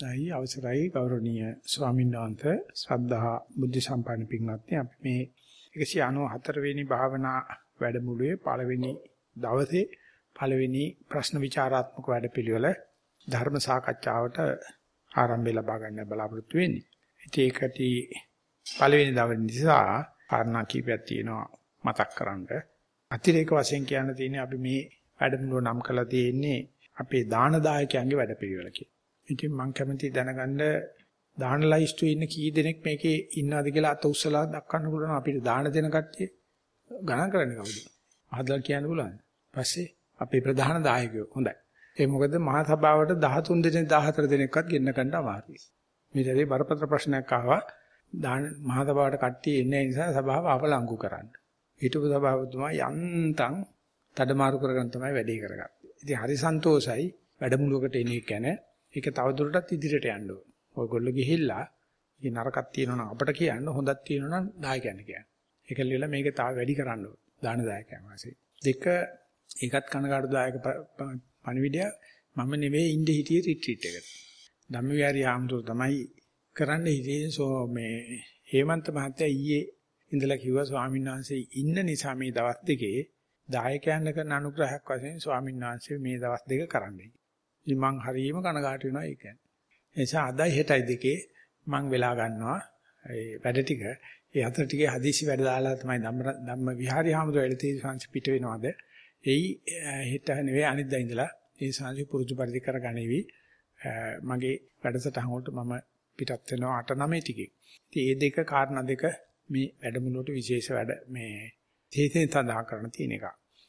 දැයි අවසරයි ගෞරවනීය ස්වාමීන් වහන්සේ ශ්‍රද්ධා බුද්ධ සම්පන්න පින්වත්නි අපි මේ 194 වෙනි භාවනා වැඩමුළුවේ පළවෙනි දවසේ පළවෙනි ප්‍රශ්න විචාරාත්මක වැඩපිළිවෙල ධර්ම සාකච්ඡාවට ආරම්භය ලබා ගන්න බලාපොරොත්තු වෙන්නේ. ඉතින් ඒකටි පළවෙනි දවසේ නිසා කාරණා කීපයක් තියෙනවා මතක් කරගන්න. අතිරේක වශයෙන් කියන්න තියෙන්නේ අපි මේ වැඩමුළුව නම් කළා තියෙන්නේ අපේ දාන දායකයන්ගේ වැඩපිළිවෙල කියලා. ඉතින් මම කැමති දැනගන්න දාන ලයිස්ට් ඉන්න කී දෙනෙක් මේකේ ඉන්නවද කියලා අත උස්සලා දක්වන්න පුළුවන් අපිට දාන දෙන කට්ටිය ගණන් කරන්නේ කවුද? අහදලා කියන්න පුළුවන්. පස්සේ අපේ ප්‍රධාන දායකයෝ හොඳයි. ඒ මොකද මහා සභාවට 13 දෙනෙක් 14 දෙනෙක්වත් ගෙන්න ගන්න අමාරුයි. මේ දෙලේ බරපතල ප්‍රශ්නයක් ආවා. දාන මහා සභාවට කට්ටිය එන්නේ නිසා සභාව අපලංගු කරන්න. හිටපු සභාවතුමා යන්තම් තඩමාරු කරගෙන තමයි වැඩේ කරගත්තේ. ඉතින් හරි සන්තෝසයි වැඩමුළුවකට එන එක ගැන ඒක තවදුරටත් ඉදිරියට යන්න ඕන. ඔයගොල්ලෝ ගිහිල්ලා මේ නරකක් තියෙනවා නම් අපට කියන්න හොඳක් තියෙනවා නම් දායකයන් කියන්න. ඒක ලියලා මේක තව වැඩි කරන්න ඕන. දාන දායකයන් වාසේ. දෙක ඒකත් කනගාටු දායක පණිවිඩය මම නෙවෙයි ඉන්නේ හිටියේ රිට්‍රීට් එකට. ධම්මවිහාරී ආම්තුරු තමයි කරන්න හිටියේ සෝ මේ හේමන්ත මහත්තයා ඊයේ ඉඳලා කිව්වා ස්වාමීන් වහන්සේ ඉන්න නිසා මේ දවස් දෙකේ දායකයන් කරන අනුග්‍රහයක් වශයෙන් ස්වාමීන් වහන්සේ මේ දවස් දෙක කරන්නයි. ඉතින් මං හරියම කනගාටු වෙනවා ඒ කියන්නේ. ඒ නිසා අදයි හෙටයි දෙකේ මං වෙලා ගන්නවා ඒ වැඩ ටික. ඒ අතර ටිකේ හදිසි වැඩ දාලා තමයි ධම්ම ධම්ම විහාරී හාමුදුරුවෝ එළතේ සංසි පිට වෙනවද? එයි හෙට නෙවෙයි අනිද්දා ඉඳලා ඒ සංසි පුරුදු පරිදි කරගනිවි. මගේ වැඩසටහන වලට මම පිටත් වෙනවා 8 9 ටිකේ. ඉතින් මේ දෙක කාරණා දෙක මේ වැඩමුළුවට විශේෂ වැඩ මේ තේතෙන් සඳහන් කරන තියෙන එක.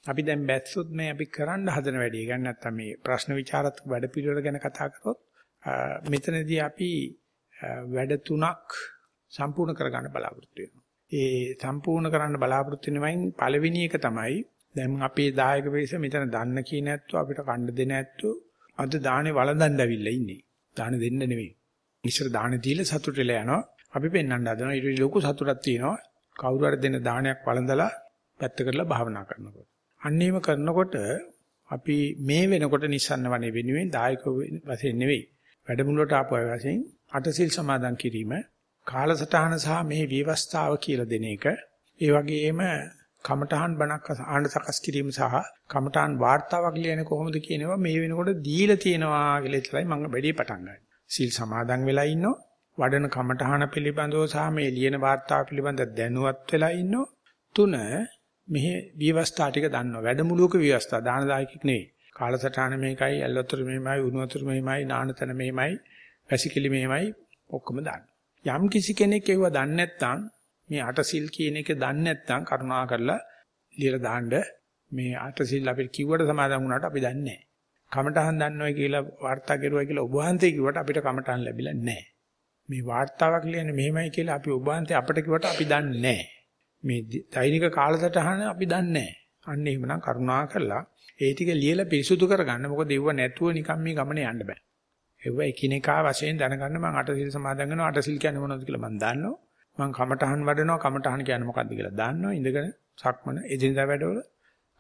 අපි දැන් බැස්සොත් මේ අපි කරන්න හදන වැඩේ ගන්න නැත්නම් මේ ප්‍රශ්න විචාරත් වැඩ පිළිවෙල ගැන කතා කරොත් මෙතනදී අපි වැඩ තුනක් සම්පූර්ණ කරගන්න බලාපොරොත්තු වෙනවා. ඒ සම්පූර්ණ කරන්න බලාපොරොත්තු වෙනවයින් පළවෙනි එක තමයි දැන් අපේ දායක පිරිස මෙතන දන්න කී නැත්තු අපිට කණ්ඩ දෙන නැත්තු අද දානේ වළඳන්න ඇවිල්ලා ඉන්නේ. දාන දෙන්න නෙවෙයි. ඉස්සර දාන දීලා සතුට වෙලා යනවා. අපි පෙන්වන්න හදනවා. ඊට ලොකු සතුටක් තියෙනවා. කවුරු හරි දෙන දානයක් වළඳලා පැත්ත කරලා භාවනා කරනකොට. අන්න ඒව කරනකොට අපි මේ වෙනකොට නිස්සන්න වනේ වෙනුවෙන් දායක වශයෙන් නෙවෙයි. වැඩමුළුවට ආපු අය වශයෙන් අටසිල් සමාදන් කිරීම කාලසටහන සහ මේ විවස්ථාව කියලා දෙන එක. ඒ වගේම කමඨහන් බණක් ආහන සකස් කිරීම සහ කමඨහන් වාර්තාවක් ලියන්නේ කොහොමද කියනවා මේ වෙනකොට දීලා තියෙනවා කියලා ඉතලයි මම වැඩි පටන් ගන්නේ. සිල් සමාදන් වෙලා ඉන්නෝ වඩන කමඨහන පිළිබඳව සහ මේ ලියන වාර්තාව පිළිබඳ දැනුවත් වෙලා ඉන්නෝ තුන මෙහි විවස්ථා ටික දන්නවා. වැඩමුළුවක විවස්ථා දාන දායකෙක් නෙවෙයි. කාලසටහන මේකයි, ඇල්වතුර මෙහෙමයි, උණු වතුර මෙහෙමයි, නානතන මෙහෙමයි, වැසිකිලි මෙහෙමයි ඔක්කොම දාන්න. යම් කිසි කෙනෙක් ඒව දන්නේ නැත්නම් මේ අටසිල් කියන එක දන්නේ නැත්නම් කරුණා කරලා ලියලා දාන්න මේ අටසිල් අපිට කිව්වට සමාදන් වුණාට අපි දන්නේ නැහැ. කමටහන් දන්නවයි කියලා වාර්තා කරුවා කියලා ඔබ වහන්සේ කිව්වට අපිට කමටහන් ලැබිලා නැහැ. මේ වාර්තාවක් ලියන්නේ මෙහෙමයි කියලා අපි ඔබ වහන්සේ අපිට කිව්වට අපි දන්නේ නැහැ. මේ දෛනික කාලසටහන අපි දන්නේ නැහැ. අන්න එහෙමනම් කරුණා කරලා ඒ ටික ලියලා පිරිසුදු කරගන්න. මොකද ඒව නැතුව නිකන් මේ ගමනේ යන්න බෑ. ඒව එකිනෙකා වශයෙන් දැනගන්න මම අටසිල් සමාදන් වෙනවා. අටසිල් කියන්නේ මොනවද කියලා මම දන්නවා. මම කමඨහන් වඩනවා. කමඨහන් කියන්නේ මොකක්ද කියලා දන්නවා. ඉඳගෙන සක්මන එදිනදා වැඩවල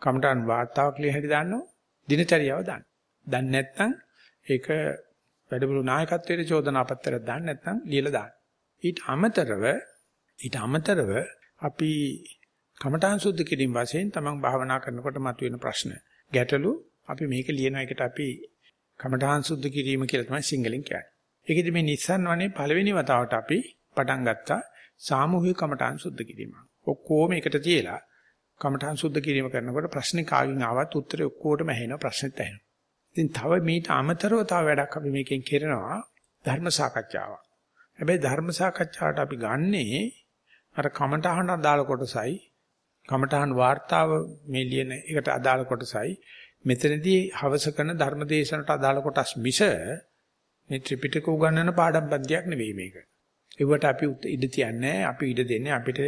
කමඨහන් වාර්තාවක් ලිය හැටි දන්නවා. දිනචරියාව දන්න. දන්නේ නැත්නම් ඒක වැඩමුළු නායකත්වයේ චෝදනා පත්‍රයක් දාන්න නැත්නම් ලියලා දාන්න. ඊට අමතරව ඊට අමතරව අපි කමඨාන් සුද්ධ කිරීම වශයෙන් තමන් භාවනා කරනකොට මතුවෙන ප්‍රශ්න ගැටලු අපි මේක ලියන එකට අපි කමඨාන් සුද්ධ කිරීම කියලා තමයි සිංහලෙන් කියන්නේ. ඒකෙදි මේ නිස්සන් වනේ පළවෙනි වතාවට අපි පටන් ගත්තා සාමූහික කමඨාන් සුද්ධ කිරීම. ඔක්කොම එකට තියලා කමඨාන් සුද්ධ කිරීම කරනකොට ප්‍රශ්නේ කාගෙන් ආවත් උත්තරේ ඔක්කොටම ඇහෙනවා ප්‍රශ්නෙත් ඇහෙනවා. ඉතින් තව මීට අමතරව තව වැඩක් අපි මේකෙන් කරනවා ධර්ම සාකච්ඡාවක්. හැබැයි ධර්ම සාකච්ඡාවට අපි ගන්නේ අර කමඨහන අදාළ කොටසයි කමඨහන් වාර්තාව මේ ලියන එකට අදාළ කොටසයි මෙතනදී හවස කරන ධර්මදේශනට අදාළ කොටස් මිස මේ ත්‍රිපිටක උගන්වන පාඩම් පන්තියක් නෙවෙයි මේක. ඒවට අපි ඉඩ තියන්නේ අපි ඉඩ දෙන්නේ අපිට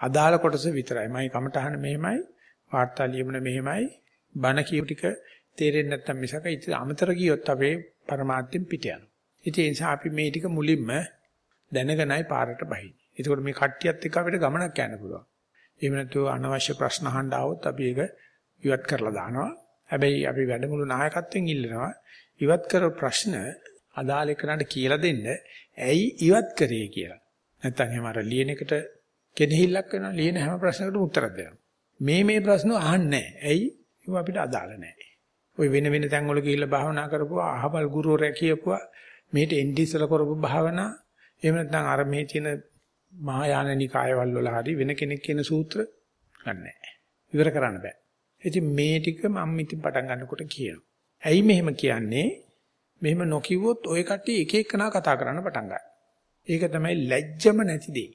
අදාළ කොටස විතරයි. මයි කමඨහන මෙහෙමයි වාර්තා ලියමන මෙහෙමයි බණ කියු ටික තේරෙන්නේ නැත්තම් මිසක ඉතින් අමතර ගියොත් අපේ પરමාර්ථයෙන් පිට යනවා. ඉතින් ඒ නිසා අපි මේ ටික මුලින්ම දැනගෙනයි පාරට බහින්නේ. එතකොට මේ කට්ටියත් එක්ක අපිට ගමනක් යන්න පුළුවන්. එහෙම නැතුව අනවශ්‍ය ප්‍රශ්න අහන්න આવොත් අපි ඒක ඉවත් කරලා දානවා. හැබැයි අපි වැඩමුළු නායකත්වයෙන් ඉල්ලනවා ඉවත් කර ප්‍රශ්න අදාළ එකනට කියලා දෙන්න ඇයි ඉවත් කරේ කියලා. නැත්තම් එහෙම අර ලියන එකට කෙනෙහිල්ලක් වෙනවා ලියන හැම ප්‍රශ්නකටම උත්තර දෙනවා. මේ මේ ප්‍රශ්න අහන්නේ ඇයි? ඒව අපිට අදාළ නැහැ. ওই වෙන වෙන තැන්වල ගිහිල්ලා භාවනා කරපුවා අහවල් ගුරුවරයා කියපුවා මේට එන්ඩිසල කරපු භාවනා එහෙම නැත්නම් අර මේ තියෙන මහායාන නිකායවල වල හරි වෙන කෙනෙක් කියන සූත්‍ර ගන්නෑ. ඉවර කරන්න බෑ. ඉතින් මේ ටික මම ඉතින් පටන් ගන්නකොට කියනවා. ඇයි මෙහෙම කියන්නේ? මෙහෙම නොකියුවොත් ඔය කට්ටිය එක එකනා කතා කරන්න පටන් ඒක තමයි ලැජ්ජම නැති දේ.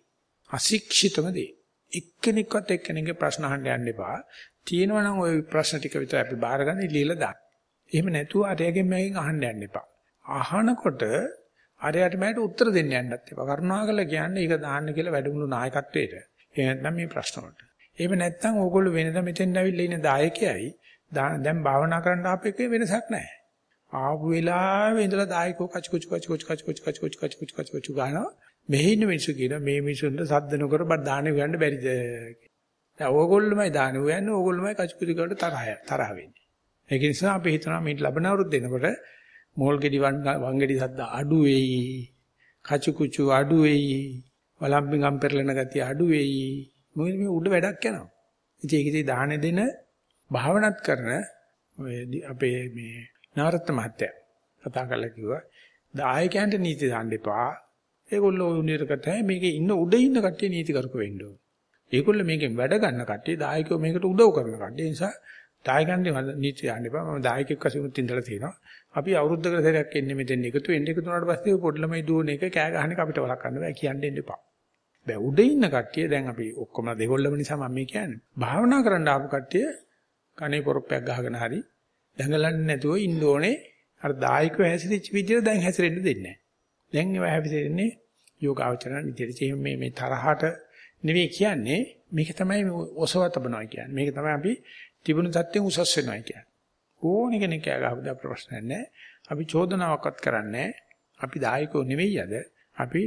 අශික්ෂිතම දේ. එක්කෙනෙක්වත් එක්කෙනෙක්ගේ ප්‍රශ්න අහන්න යන්න එපා. තියෙනවා නම් ওই ප්‍රශ්න ටික විතර අපි බාරගන්න ඉලියලා දාන්න. එහෙම නැතුව අරයගෙන් මගෙන් අහන්න යන්න එපා. අහනකොට අරයට මට උත්තර දෙන්න යන්නත් එපා. කරුණාකරලා කියන්නේ ඒක දාන්න කියලා වැඩමුළු නායකත්වයට. එහෙම නැත්නම් මේ ප්‍රශ්න වලට. එහෙම නැත්නම් ඕගොල්ලෝ වෙනද මෙතෙන් ඇවිල්ලා ඉන්න දායකයයි දැන් භාවනා කරන්න ආපෙක වෙනසක් නැහැ. ආපු වෙලාවේ ඉඳලා දායකෝ කච කුච කච කුච කච කුච කච කුච කච කුච කච කුච ගානවා. මෙහි ඉන්න මිනිස්සු කියන මේ මිනිස්සුන්ට සද්ද නොකර බත් දාන්නේ හොයන්න බැරිද දැන් ඕගොල්ලෝමයි දාන්නේ හොයන්නේ ඕගොල්ලෝමයි කච කුච කරලා තරහ තරහ වෙන්නේ. ඒක නිසා අපි හිතනවා මේ ලබන අවුරුද්ද එනකොට මෝල් ගෙඩි වංගෙඩි සද්ද අඩු වෙයි. කචු කුචු අඩු වෙයි. වලම්බිගම් පෙරලෙන ගතිය අඩු වෙයි. මොකද මේ උඩ වැඩක් යනවා. ඉතින් ඒකදී දාහන දෙන භාවනාත් කරන අපේ මේ නාරත්න මහත්තයා කතා කරලා කිව්වා දායකයන්ට නීති දාන්න එපා. ඒගොල්ලෝ උනිරකට මේකේ ඉන්න උඩ ඉන්න කට්ටිය නීති කරක වෙන්න ඕන. ඒගොල්ලෝ මේකෙන් වැඩ ගන්න කට්ටිය දායකයෝ මේකට උදව් කරන කට්ටිය. ඒ නිසා දායකයන්ට නීති දාන්න එපා. මම දායකෙක් වශයෙන් ඉඳලා තියෙනවා. අපි අවුරුද්දකට සැරයක් එන්නේ මෙතෙන් එකතු වෙන්න එකතු වුණාට පස්සේ පොඩි ළමයි දුවන එක කෑ ගහන එක අපිට වළක්වන්න බෑ කියන්න දෙන්න එපා. බෑ උඩ ඉන්න කට්ටිය දැන් අපි ඔක්කොම දෙගොල්ලම නිසා මම මේ කියන්නේ. භාවනා කරන්න ආපු කට්ටිය කනේ පොරොප්පයක් ගහගෙන හරි දඟලන්නේ නැතුව ඉන්න ඕනේ. අර දායකව හැසිරෙච්ච විදිහට දැන් හැසිරෙන්න දෙන්නේ නැහැ. දැන් ඒවා හැසිරෙන්නේ යෝගාවචරණ විදිහට. මේ මේ තරහට නෙවෙයි කියන්නේ මේක තමයි ඔසව තබනවා කියන්නේ. මේක තමයි අපි තිබුණු தත්ත්වෙන් උසස් වෙනවා කියන්නේ. ඕන කෙනෙක් කෑගහපු දා ප්‍රශ්නයක් නැහැ. අපි චෝදනාවක්වත් කරන්නේ අපි දායකෝ නෙවෙයි අද. අපි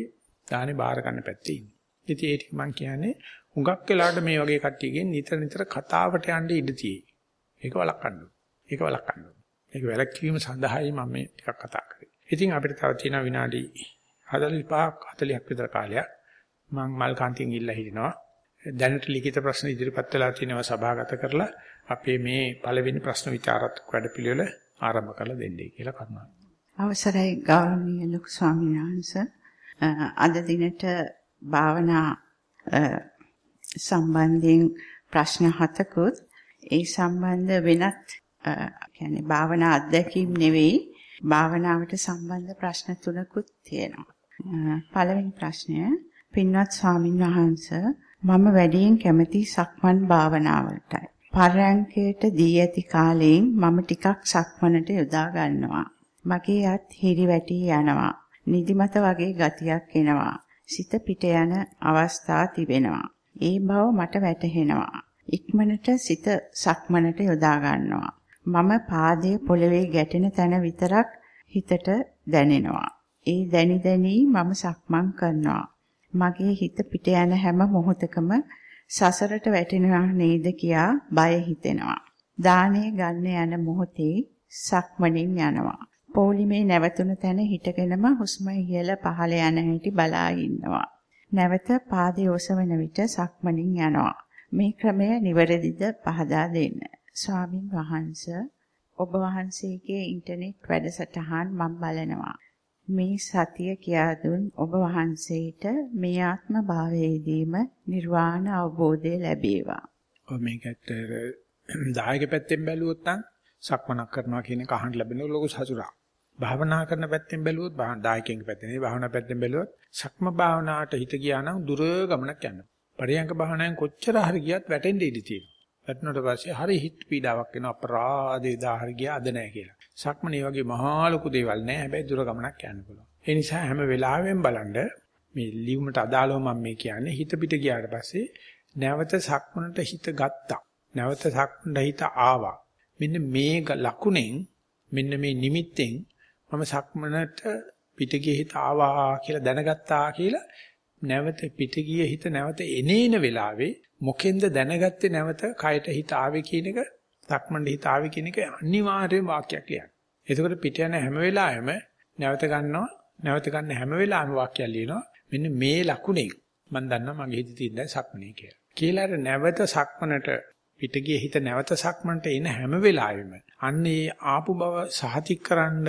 දානේ බාර ගන්න පැත්තේ ඉන්නේ. ඉතින් ඒක මම කියන්නේ හුඟක් වෙලාවට මේ වගේ කට්ටියගෙන් නිතර නිතර කතාවට යන්න ඉඩ තියෙයි. ඒක වළක්වන්න. ඒක වළක්වන්න. ඒක වැළැක්වීම සඳහායි මම මේ ටිකක් කතා කරේ. ඉතින් අපිට තව තියෙන විනාඩි 45ක් 40ක් විතර කාලයක් මම මල් කාන්තියෙන් ඉල්ලා හිටිනවා. දැනට ලිඛිත ප්‍රශ්න ඉදිරිපත් වෙලා තියෙනවා සභාගත කරලා අපේ මේ පළවෙනි ප්‍රශ්න විචාරත්මක වැඩපිළිවෙල ආරම්භ කරලා දෙන්නයි කියලා කරනවා. අවසරයි ගෞරවනීය ලොකු ස්වාමීන් වහන්සේ. අද දිනට භාවනා සම්බන්ධයෙන් ප්‍රශ්න හතකුත් ඒ සම්බන්ධ වෙනත් කියන්නේ භාවනා අත්දැකීම් නෙවෙයි භාවනාවට සම්බන්ධ ප්‍රශ්න තුනකුත් තියෙනවා. පළවෙනි ප්‍රශ්නය පින්වත් ස්වාමින් වහන්සේ මම වැඩියෙන් කැමති සක්මන් භාවනාවලටයි. පරයන්කයට දී ඇති කාලයෙන් මම ටිකක් සක්මනට යොදා ගන්නවා. මගේ අත් හිරි වැටි යනවා. නිදිමත වගේ ගතියක් එනවා. සිත පිට යන අවස්ථා තිබෙනවා. ඒ බව මට වැටහෙනවා. ඉක්මනට සිත සක්මනට යොදා ගන්නවා. මම පාදයේ පොළවේ ගැටෙන තැන විතරක් හිතට දැනෙනවා. ඒ දැනි දැනි මම සක්මන් කරනවා. මගේ හිත පිට යන හැම මොහොතකම සසරට වැටෙනවා නේද කියා බය හිතෙනවා. දානේ ගන්න යන මොහොතේ සක්මණින් යනවා. පොලිමේ නැවතුන තැන හිටගෙනම හුස්ම ඉහළ පහළ යන හැටි බලා ඉන්නවා. නැවත පාදයේ ඔසවන විට සක්මණින් යනවා. මේ ක්‍රමය නිවැරදිද පහදා දෙන්න. ස්වාමින් වහන්සේ ඔබ වහන්සේගේ ඉන්ටර්නෙට් වැඩසටහන් මම බලනවා. මේ සතිය කියා දුන් ඔබ වහන්සේට මේ ආත්ම භාවයේදීම නිර්වාණ අවබෝධය ලැබේවා. ඔව් මේකට දායක පැත්තෙන් බැලුවොත් නම් සක්මනක් කරනවා කියන එක අහන්න ලැබෙන ලොකු සතුටක්. භාවනා කරන පැත්තෙන් බැලුවොත් දායකයන්ගේ පැත්තෙන් නෙවෙයි භාවනා පැත්තෙන් බැලුවොත් සක්ම භාවනාවට හිත ගියා නම් දුර ගමනක් යනවා. පරියංග භාවනාවෙන් කොච්චර හරි ගියත් වැටෙන්න ඉඩ තියෙනවා. වැටුණට පස්සේ හරි හිත පීඩාවක් එනවා අපරාධේ දා හරි ගියා අද නැහැ කියලා. සක්මනේ වගේ මහා ලොකු දේවල් නෑ. හැබැයි දුර ගමනක් යන්න පුළුවන්. ඒ නිසා හැම වෙලාවෙම බලන්න මේ ලියුමට අදාළව මම මේ කියන්නේ හිත පිට ගියාට පස්සේ නැවත සක්මනට හිත ගත්තා. නැවත සක්මනට හිත ආවා. මෙන්න මේ ලකුණෙන් මෙන්න මේ නිමිත්තෙන් මම සක්මනට පිට ගිය හිත ආවා කියලා දැනගත්තා කියලා නැවත පිට ගිය හිත නැවත එනේන වෙලාවේ මොකෙන්ද දැනගත්තේ නැවත කයට හිත ආවේ කියන එක සක්මන්ට හිත ආවේ කියන එක අනිවාර්යම වාක්‍යයක් ලියන්න. එතකොට පිට යන හැම වෙලාවෙම නැවත ගන්නවා නැවත ගන්න හැම වෙලාවෙම වාක්‍යයක් ලියනවා මෙන්න මේ ලකුණෙන් මම දන්නවා මගේ හිතේ තියෙන සක්මනේ කියලා. කියලා අර නැවත සක්මනට පිටගිය හිත නැවත සක්මනට එන හැම වෙලාවෙම අන්නේ ආපු බව සහතිකරන්න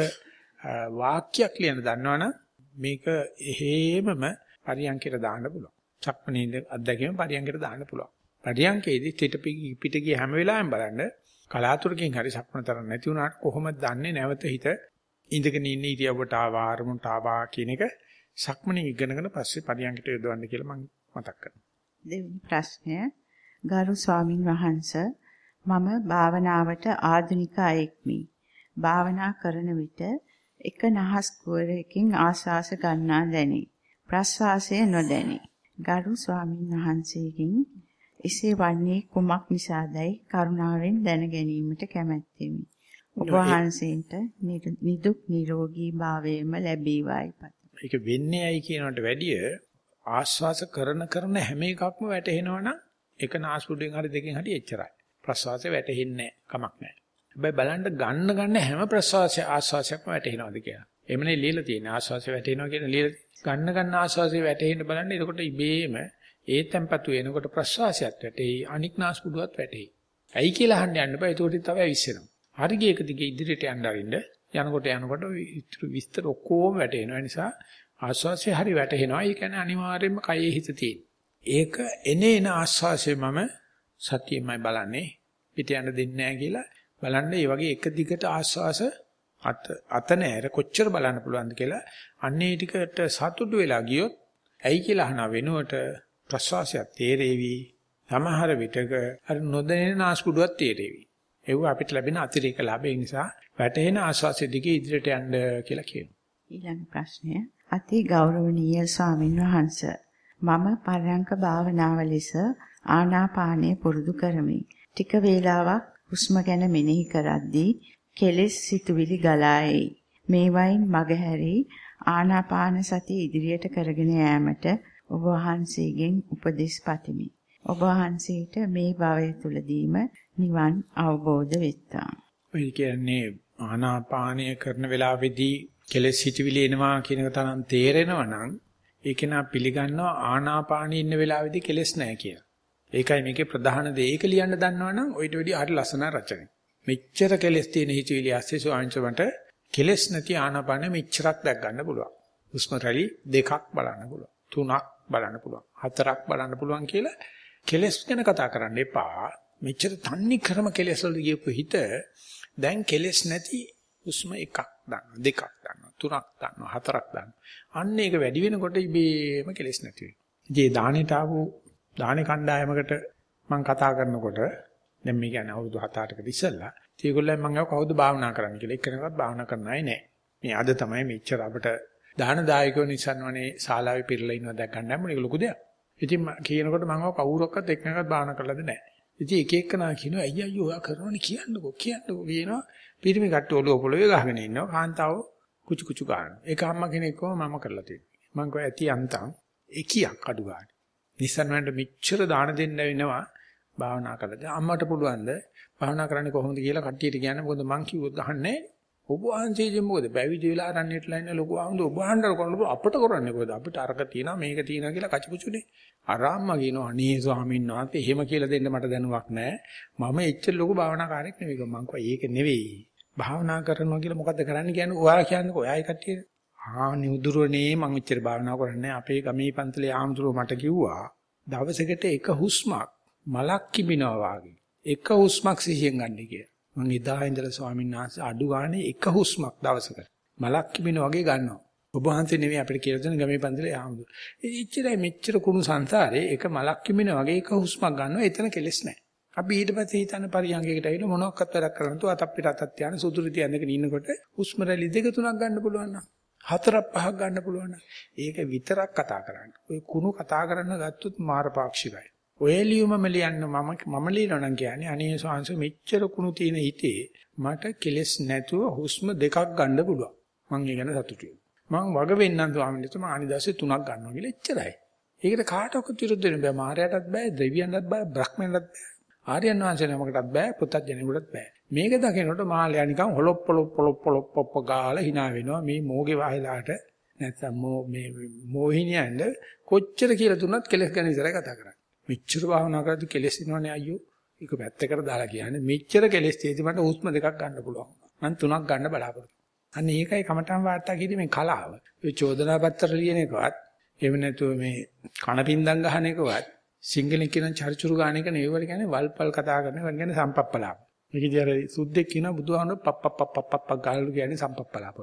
වාක්‍යයක් ලියන දන්නවනම් මේක එහෙමම පරියන්කයට දාන්න පුළුවන්. සක්මනේ අත්දැකීම පරියන්කයට දාන්න පුළුවන්. පරියන්කේදී පිට පිට ගිය හැම වෙලාවෙම බලන්න කලාතුරකින් හරි සක්මන තරම් නැති වුණාට කොහොමද දන්නේ නැවත හිත ඉඳගෙන ඉන්න ඉරියව්වට ආවා අරමුණට ආවා කියන එක සක්මනේ ඉගෙනගෙන පස්සේ පරියන්කට යොදවන්න කියලා මම මතක් කරනවා. දෙවෙනි ප්‍රශ්නය ගරු ස්වාමින් වහන්සේ මම භාවනාවට ආධුනික අයෙක්මි. භාවනා කරන විට එක නහස් කුවරකින් ආශාස ගන්නා දැනේ. ප්‍රස්වාසය නොදැනේ. ගරු ස්වාමින් වහන්සේගෙන් එසේ වන්නේ කුමක් නිසාදයි කරුණාවෙන් දැන ගැනීමට කැමැත්තෙමි. ඔබ වහන්සේට නිදුක් නිරෝගී භාවයම ලැබේවායි පතමි. ඒක වෙන්නේ ඇයි කියනකට වැඩිය ආස්වාස කරන කරන හැම එකක්ම වැටෙනවනම් එක නාස්පුඩුවෙන් හරි දෙකෙන් හරි එච්චරයි. ප්‍රස්වාසය වැටෙන්නේ. කමක් නැහැ. හැබැයි බලන්න ගන්න ගන්න හැම ප්‍රස්වාසය ආස්වාසයක්ම වැටෙනවද කියලා. එමනේ লীලා තියෙන ආස්වාසය වැටෙනවා කියන লীලා ගන්න ගන්න ආස්වාසය වැටෙන්න බලන්න එතකොට ඉබේම ඒ tempatu එනකොට ප්‍රස්වාසයත් වැටෙයි අනික් නාස්පුඩුවත් වැටෙයි. ඇයි කියලා අහන්න යන්න බෑ. ඒකට තව ඇවිස්සෙනවා. හරි ගියක දිගේ ඉදිරියට යන්න අරින්න යනකොට යනකොට විස්තර ඔක්කොම වැටෙනවා. ඒ නිසා ආස්වාසිය හරි වැටෙනවා. ඒ කියන්නේ අනිවාර්යයෙන්ම කයේ හිත තියෙන. ඒක එනේ එන ආස්වාසිය මම සතියෙමයි බලන්නේ. පිට යන්න දෙන්නේ නැහැ කියලා බලන්න මේ වගේ එක දිගට ආස්වාස අත අත නෑර කොච්චර බලන්න පුළුවන්ද කියලා අන්නේ ටිකට සතුටු වෙලා ගියොත් ඇයි කියලා අහන වෙනුවට ප්‍රසවාසය තේරෙවි. සමහර විටක අර නොදැනෙන නාස්පුඩුවක් තේරෙවි. ඒව අපිට ලැබෙන අතිරේක ලාභය නිසා වැටෙන ආස්වාසිය දිගේ ඉදිරියට යන්න කියලා කියනවා. ඊළඟ ප්‍රශ්නය අති ගෞරවනීය ස්වාමින් වහන්සේ මම පරයන්ක භාවනාව ලෙස ආනාපානය පුරුදු කරමි. ටික වේලාවක් හුස්ම ගැන මෙනෙහි කරද්දී කෙලෙස් සිතුවිලි ගලා එයි. මේවයින් මගහැරී ආනාපාන සතිය ඉදිරියට කරගෙන යාමට ඔබ වහන්සේගෙන් උපදෙස් පතමි. ඔබ වහන්සේට මේ භවය තුලදීම නිවන් අවබෝධ වෙත්තා. ඔය කියන්නේ ආනාපානය කරන වෙලාවේදී කෙලෙස් හිතවිලි එනවා කියන එක තරම් තේරෙනවා නම් ඒක නා පිළිගන්නවා ආනාපානයේ ඉන්න වෙලාවේදී කෙලෙස් නැහැ කියලා. ඒකයි මේකේ ප්‍රධාන දේ. ඒක ලියන්න දන්නවනම් ඔයිට වැඩි හරි ලස්සන රචනයක්. මෙච්චර කෙලෙස් තියෙන හිතවිලි ඇස්සේ සෝංශවට කෙලෙස් නැති ආනාපානෙ මෙච්චරක් දැක් ගන්න පුළුවන්. හුස්ම රැලි දෙකක් බලන්න පුළුවන්. තුනක් බලන්න පුළුවන්. හතරක් බලන්න පුළුවන් කියලා කෙලෙස් ගැන කතා කරන්න එපා. මෙච්චර තන්නේ ක්‍රම කෙලෙස් වල ගියපු හිත දැන් කෙලෙස් නැති හුස්ම එකක් ගන්නවා දෙකක් ගන්නවා තුනක් ගන්නවා හතරක් ගන්නවා අන්න ඒක වැඩි වෙනකොට ඉබේම කෙලෙස් නැති වෙනවා ඉතින් දානෙට ආපු දානේ කණ්ඩායමකට මම කතා කරනකොට දැන් මේ කියන්නේ අවුරුදු 7-8කට ඉස්සෙල්ලා. ඒගොල්ලන් මම අහුව කවුද භාවනා කරන්න කියලා. එක්කෙනෙක්වත් භාවනා කරන්න ආයේ නැහැ මේ අද තමයි මෙච්චර අපිට දාන දායකයෝ නිසන්වනේ ශාලාවේ පිරලා ඉන්නවා දැක් ගන්න හැම මේක ලොකු දෙයක්. ඉතින් කියනකොට මම අහුව කවුරක්වත් එක්කෙනෙක්වත් භාවනා කරලාද නැහැ ඉතින් එක එකනා කියනවා අයියා අයියෝ ඔයා කරනවනේ කියන්නකෝ කියන්නකෝ කියනවා. පිරිමි කට්ටිය ඔලුව පොළවේ ගහගෙන ඉන්නවා. කාන්තාව කුචු කුචු ගන්නවා ඒක අම්මා කෙනෙක් කොහොම මම කරලා තියෙනවා මං කිව්වා ඇති අන්තම් එකියක් අඩු ගන්න. නිසන් වලට මෙච්චර දාන දෙන්න වෙනවා. භාවනා කළද අම්මට පුළුවන්ද භාවනා කරන්නේ කොහොමද කියලා කට්ටියට කියන්නේ. මොකද මං කිව්වොත් අහන්නේ ඔබ වහන්සේගෙන් මොකද? බැවිදි වෙලා අරන්නේట్లా ඉන්න ලොකු ආමුද? ඔබ වහන්දර කරනකොට අපිට කරන්නේ කොහොමද අපිට අරක තියනවා මේක තියනවා කියලා කචුකුචුනේ අරාම්මා කියනවා අනේ ස්වාමීන් වහන්සේ එහෙම කියලා දෙන්න මට දැනුවක් නැහැ. මම එච්චර ලොකු භාවනාකාරයෙක් නෙවෙයි. මං කිව්වා ඒක නෙවෙයි. භාවනා කරනවා කියලා මොකද්ද කරන්න කියන්නේ? ඔයා කියන්නේ ඔයායි කට්ටිය ආ නිදුරනේ මං එච්චර භාවනා කරන්නේ අපේ ගමේ පන්තලේ ආම්දුරෝ මට කිව්වා දවසකට එක හුස්මක්. මලක් කිමිනවා වාගේ එක හුස්මක් සිහියෙන් ගන්න කියලා මං එදා ඉඳලා ස්වාමීන් වහන්සේ අඩු ගානේ එක හුස්මක් දවසකට මලක් කිමින වගේ ගන්නවා. ඔබ වහන්සේ නෙමෙයි අපිට කියලා දෙන ගමේ පන්සලේ ආමුදු. එච්චරයි මෙච්චර කුණු සංසාරේ එක මලක් කිමින වගේ එක හුස්මක් ගන්නවා එතන කෙලස් නැහැ. අපි ඊට පස්සේ හිතන පරියංගයකට ඇවිල්ලා මොනවාක්වත් වැඩක් කරන්න තු අතක් පිට අතක් තියාන සුදුරු තියන්නක ඉන්නකොට හුස්ම රැලි දෙක තුනක් ගන්න පුළුවන් නම් හතරක් පහක් ගන්න පුළුවන් නම් ඒක විතරක් කතා කරන්න. ඔය කුණු කතා කරන්න ගත්තොත් මාරපාක්ෂිකයි. ඔය ලියුමම ලියන්න මම මම ලියනවා නම් කියන්නේ අනේ ස්වාංශ මෙච්චර කුණු තියෙන හිතේ මට කෙලස් නැතුව හුස්ම දෙකක් ගන්න පුළුවන්. මං ඒ ගැන සතුටුයි. මං වග වෙන්නම් ස්වාමීන් වහන්සේ මං අනිදාසේ තුනක් ගන්නවා කියලා එච්චරයි. ඒකට කාටවත් විරුද්ධ වෙන්න බෑ. මායයටත් බෑ, දෙවියන්ටත් බෑ, බ්‍රහ්මයන්ටත් බෑ. ආර්යයන් වහන්සේ නමකටත් බෑ, පුතත් ජනෙකුටත් බෑ. මේක දකිනකොට මාළයා නිකන් හොලොප් පොලොප් පොලොප් පොලොප් පොප්ප ගාලා hina වෙනවා මේ මෝගේ වහලාට නැත්නම් මෝ මේ මොහිනියන්ද කොච්චර කියලා දුන්නත් කෙලස් ගැන විතරයි කතා කරන්නේ. මෙච්චර භාවනා කරද්දි කෙලස් ඉන්නවනේ අයියෝ. ඒක පැත්තකට දාලා කියන්නේ මෙච්චර කෙලස් තියෙදි මට හුස්ම දෙකක් ගන්න පුළුවන්. මම තුනක් ගන්න බලාපොරොත්තු. අන්න ඒකයි කමටන් වාර්තා කිරීමේ කලාව. ඒ චෝදනා පත්‍ර ලියන එකවත් එහෙම නැතුව මේ කණපින්දම් ගහන එකවත් සිංහලෙන් කියන චරිචුරු ගාන එක නෙවෙයි කියන්නේ වල්පල් කතා කරන එක කියන්නේ සම්පප්පලාප. මේකදී අර සුද්දෙක් කියන බුදුහාමුදුර පප් පප් පප් පප් ගාලු කියන්නේ සම්පප්පලාප.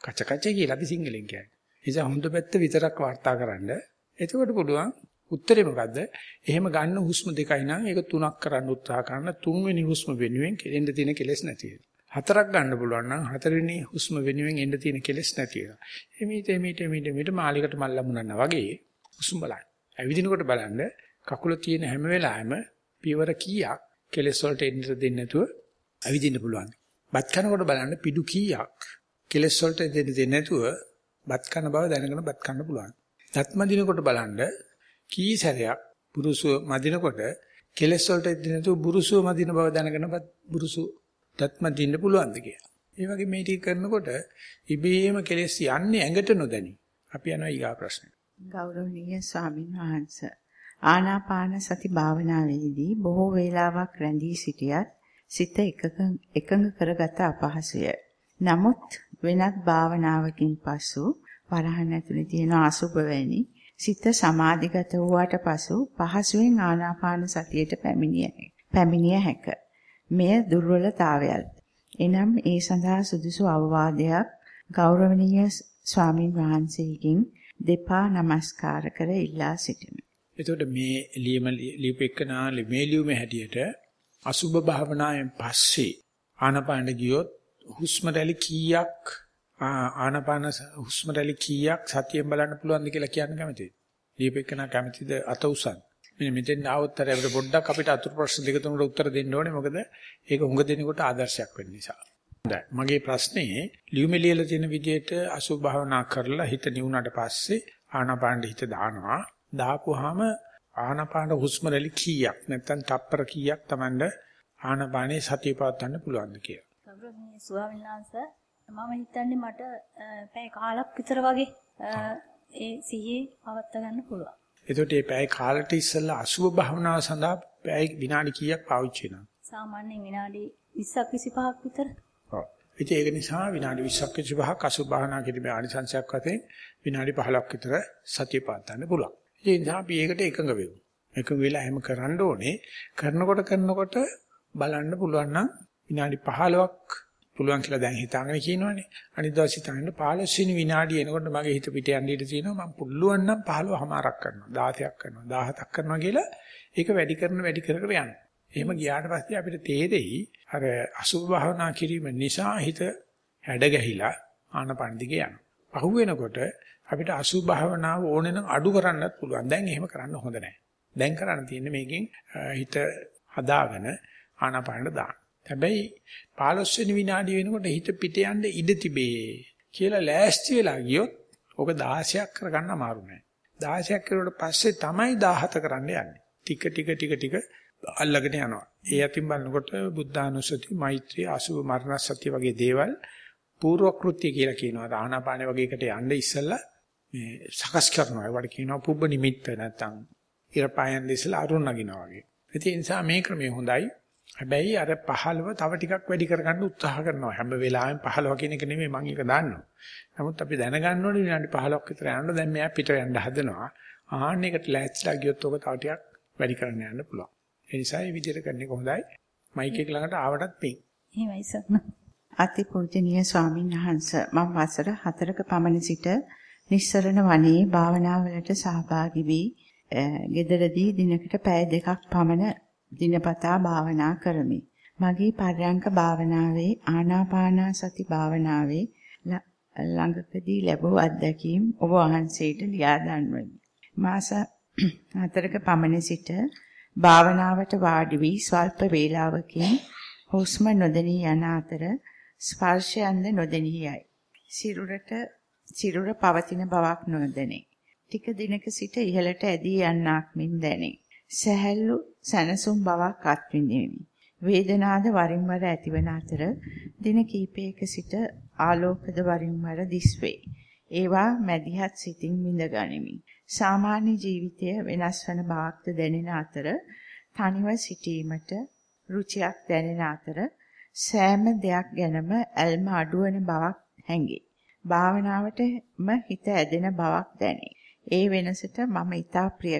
කච කච කියලා අපි සිංහලෙන් කියන්නේ. නිසා හොඳ පැත්ත විතරක් වාර්තා කරන්න. එතකොට පුළුවන් උත්තරේ මොකද්ද? එහෙම ගන්න හුස්ම දෙකයි නම් ඒක තුනක් කරන්න උත්සාහ කරන තුන්වෙනි හුස්ම වෙනුවෙන් කෙරෙන්න තියෙන කෙලෙස් නැති වෙනවා. හතරක් ගන්න පුළුවන් නම් හතරවෙනි හුස්ම වෙනුවෙන් එන්න තියෙන කෙලෙස් නැති වෙනවා. එමෙිට එමෙිට එමෙිට එමෙිට මාලිකට මල් ලැබුණා වගේ හුස්ම බලන්න. ඇවිදිනකොට බලන්න කකුල තියෙන හැම වෙලාවෙම පියවර කීයක් කෙලෙස් වලට එන්න දෙන්නේ නැතුව ඇවිදින්න පුළුවන්. බත් කනකොට බලන්න පිඩු කීයක් කෙලෙස් වලට දෙන්න දෙන්නේ නැතුව බත් කන බව දැනගෙන බත් කන්න පුළුවන්. දත් මදිනකොට බලන්න කී සැරයක් බුරුසුව මදිනකොට කෙලෙස් වලට දෙන්නේ නැතුව බුරුසුව මදින බව දැනගෙන බත් බුරුසු දත් මදින්න පුළුවන්ද කියලා. ඒ වගේ මේ ටික කරනකොට ඉබේම කෙලෙස් යන්නේ ඇඟට නොදැනි. අපි යනවා ඊගා ප්‍රශ්නෙට. ගෞරවනීය ස්වාමින් වහන්සේ ආනාපාන සති භාවනාවේදී බොහෝ වේලාවක් රැඳී සිටියත් සිත එකඟ කරගත අපහසුය. නමුත් වෙනත් භාවනාවකින් පසු වරහන් ඇතුලේ තියෙන අසුබ වැනි සිත සමාධිගත වූාට පසු පහසුවෙන් ආනාපාන සතියට පැමිණිය පැමිණිය හැක. මෙය දුර්වලතාවයයි. එනම් ඒ සඳහා සුදුසු අවවාදයක් ගෞරවනීය ස්වාමින් වහන්සේගෙන් දෙපා নমස්කාර කර ඉල්ලා සිටිමි. එතකොට මේ ලියම ලියපෙකනා මේ ලියුමේ හැටියට අසුබ භාවනාවෙන් පස්සේ ආනපාන ගියොත් හුස්ම රැලි කීයක් ආනපාන හුස්ම රැලි කීයක් සතියෙන් බලන්න පුළුවන්ද කියලා කියන්න කැමතියි. ලියපෙකනා කැමතිද අත උසන්. මෙන්න මෙතෙන් ආවොත් අපිට පොඩ්ඩක් අපිට අතුරු ප්‍රශ්න දෙක තුනකට උත්තර දෙන්න ඕනේ. මොකද ඒක හුඟ දෙනකොට ආදර්ශයක් වෙන්න නිසා. හොඳයි. මගේ ප්‍රශ්නේ ලියුමේ ලියලා තියෙන විදිහට අසුබ භාවනා කරලා හිත නිවුණාට පස්සේ ආනපාන හිත දානවා. දාපුවාම ආනපාන හුස්ම රැලි කීයක් නැත්නම් තප්පර කීයක් Tamand ආනපානේ සතිය පවත්වන්න පුළුවන්ද කියලා. ගෞරවනීය ස්වාමීන් වහන්සේ මම හිතන්නේ මට පැය කාලක් විතර වගේ ඒ සිහියේ පවත්වා ගන්න පුළුවන්. එතකොට මේ පැය කාලට ඉස්සෙල්ලා අසුබ භාවනාව සඳහා පැය විනාඩි කීයක් පාවිච්චි වෙනවද? සාමාන්‍යයෙන් විනාඩි 20ක් 25ක් විතර. ඔව්. ඉතින් ඒක නිසා විනාඩි 20ක් 25ක් අසුබ භාවනා කිරීමේ ආනිසංශයක් වශයෙන් විනාඩි 15ක් විතර සතිය පාත්තන්න පුළුවන්. ඒ නිසා අපි ඒකට එකඟ වෙමු. එකඟ වෙලා හැම කරන්න ඕනේ. කරනකොට කරනකොට බලන්න පුළුවන් නම් විනාඩි 15ක් පුළුවන් කියලා දැන් හිතාගෙන කියනවනේ. අනිත් දවස් හිතාගෙන 15 වෙනි විනාඩිය එනකොට මගේ හිත පිට යන්න ඉඩ තියෙනවා. මම පුළුවන් නම් 15මාරක් කරනවා. 16ක් කරනවා. 17ක් කරනවා කියලා ඒක වැඩි කරන වැඩි කර කර යනවා. එහෙම ගියාට පස්සේ අපිට තේරෙයි අර අසුභ භාවනා කිරීම නිසා හිත හැඩ ගැහිලා ආනපන දිගේ යනවා. පහු වෙනකොට අපිට අසුභ භාවනාව ඕනේ නම් අඩු කරන්නත් පුළුවන්. දැන් එහෙම කරන්න හොඳ නැහැ. දැන් කරන්න තියෙන්නේ මේකෙන් හිත හදාගෙන ආනාපානට දාන්න. හැබැයි 15 වෙනි විනාඩිය වෙනකොට හිත පිට යන්න ඉඩ තිබේ කියලා ලෑස්ති වෙලා ගියොත් ඔක 16ක් කරගන්න අමාරු නෑ. 16ක් කරුවට පස්සේ තමයි 17 කරන්න යන්නේ. ටික ටික ටික ටික අල්ලගෙන යනවා. ඒ අතින් බලනකොට බුද්ධානුස්සති, මෛත්‍රී, අසුභ මරණ සත්‍ය වගේ දේවල් පූර්ව කෘත්‍ය කියලා කියනවා. ආනාපාන වගේ එකට යන්න ඉස්සෙල්ලා මේ සකස් කරනවා. ඒවට කියනවා පුබ්බ නිමිත්ත නැත්තම් ඉර පායන් ඉස්සලා අරුණ නගිනවා වගේ. ඒ නිසා මේ ක්‍රමය හොඳයි. හැබැයි අර 15 තව ටිකක් වැඩි කරගන්න උත්සාහ කරනවා. හැම වෙලාවෙම 15 කියන එක නෙමෙයි මම ඒක දන්නවා. නමුත් අපි දැනගන්න ඕනේ විනාඩි 15ක් විතර යනකොට දැන් මෙයා පිට යන්න හදනවා. ආන්න එකට ලෑස්තිලා ගියොත් ඔක තව ටිකක් වැඩි කරන්න යන්න පුළුවන්. ඒ නිසා මේ විදිහට කරන එක හොඳයි. මයික් එක ළඟට ආවටත් පිං. එහෙමයි සර්. අතිපූජනීය ස්වාමීන් වහන්සේ මම වසර 4ක පමණ සිට නිස්සරණ වනයේ භාවනාවලට සහභාගී වී ගෙදරදී දිනකට පැය දෙකක් පමණ දිනපතා භාවනා කරමි. මගේ පර්යංක භාවනාවේ ආනාපාන සති භාවනාවේ ළඟකදී ලැබූ අත්දැකීම් ඔබ වහන්සේට ලියා දන්වමි. මාස හතරක පමණ සිට භාවනාවට වාඩි වී ස්වල්ප වේලාවකින් හුස්ම නොදෙනී යන අතර ස්පර්ශයන්ද නොදෙනී යයි. සිරුරට සිරුර පවතින බවක් නොදැනේ. ටික දිනක සිට ඉහළට ඇදී යන්නක් මින් දැනේ. සැහැල්ලු සැනසුම් බවක් අත්විඳෙමි. වේදනාද වරින් වර ඇතිවන අතර දින කිහිපයක සිට ආලෝකද වරින් වර දිස්වේ. ඒවා මැදිහත් සිතින් විඳ ගනිමි. සාමාන්‍ය ජීවිතය වෙනස් වන බවක්ද දැනෙන අතර තනිව සිටීමට රුචියක් දැනෙන අතර සෑම දෙයක් ගැනම ඇල්ම අඩුවන බවක් හැඟේ. භාවනාවටම හිත ඇදෙන බවක් දැනේ. ඒ වෙනසට මම ඊටා ප්‍රිය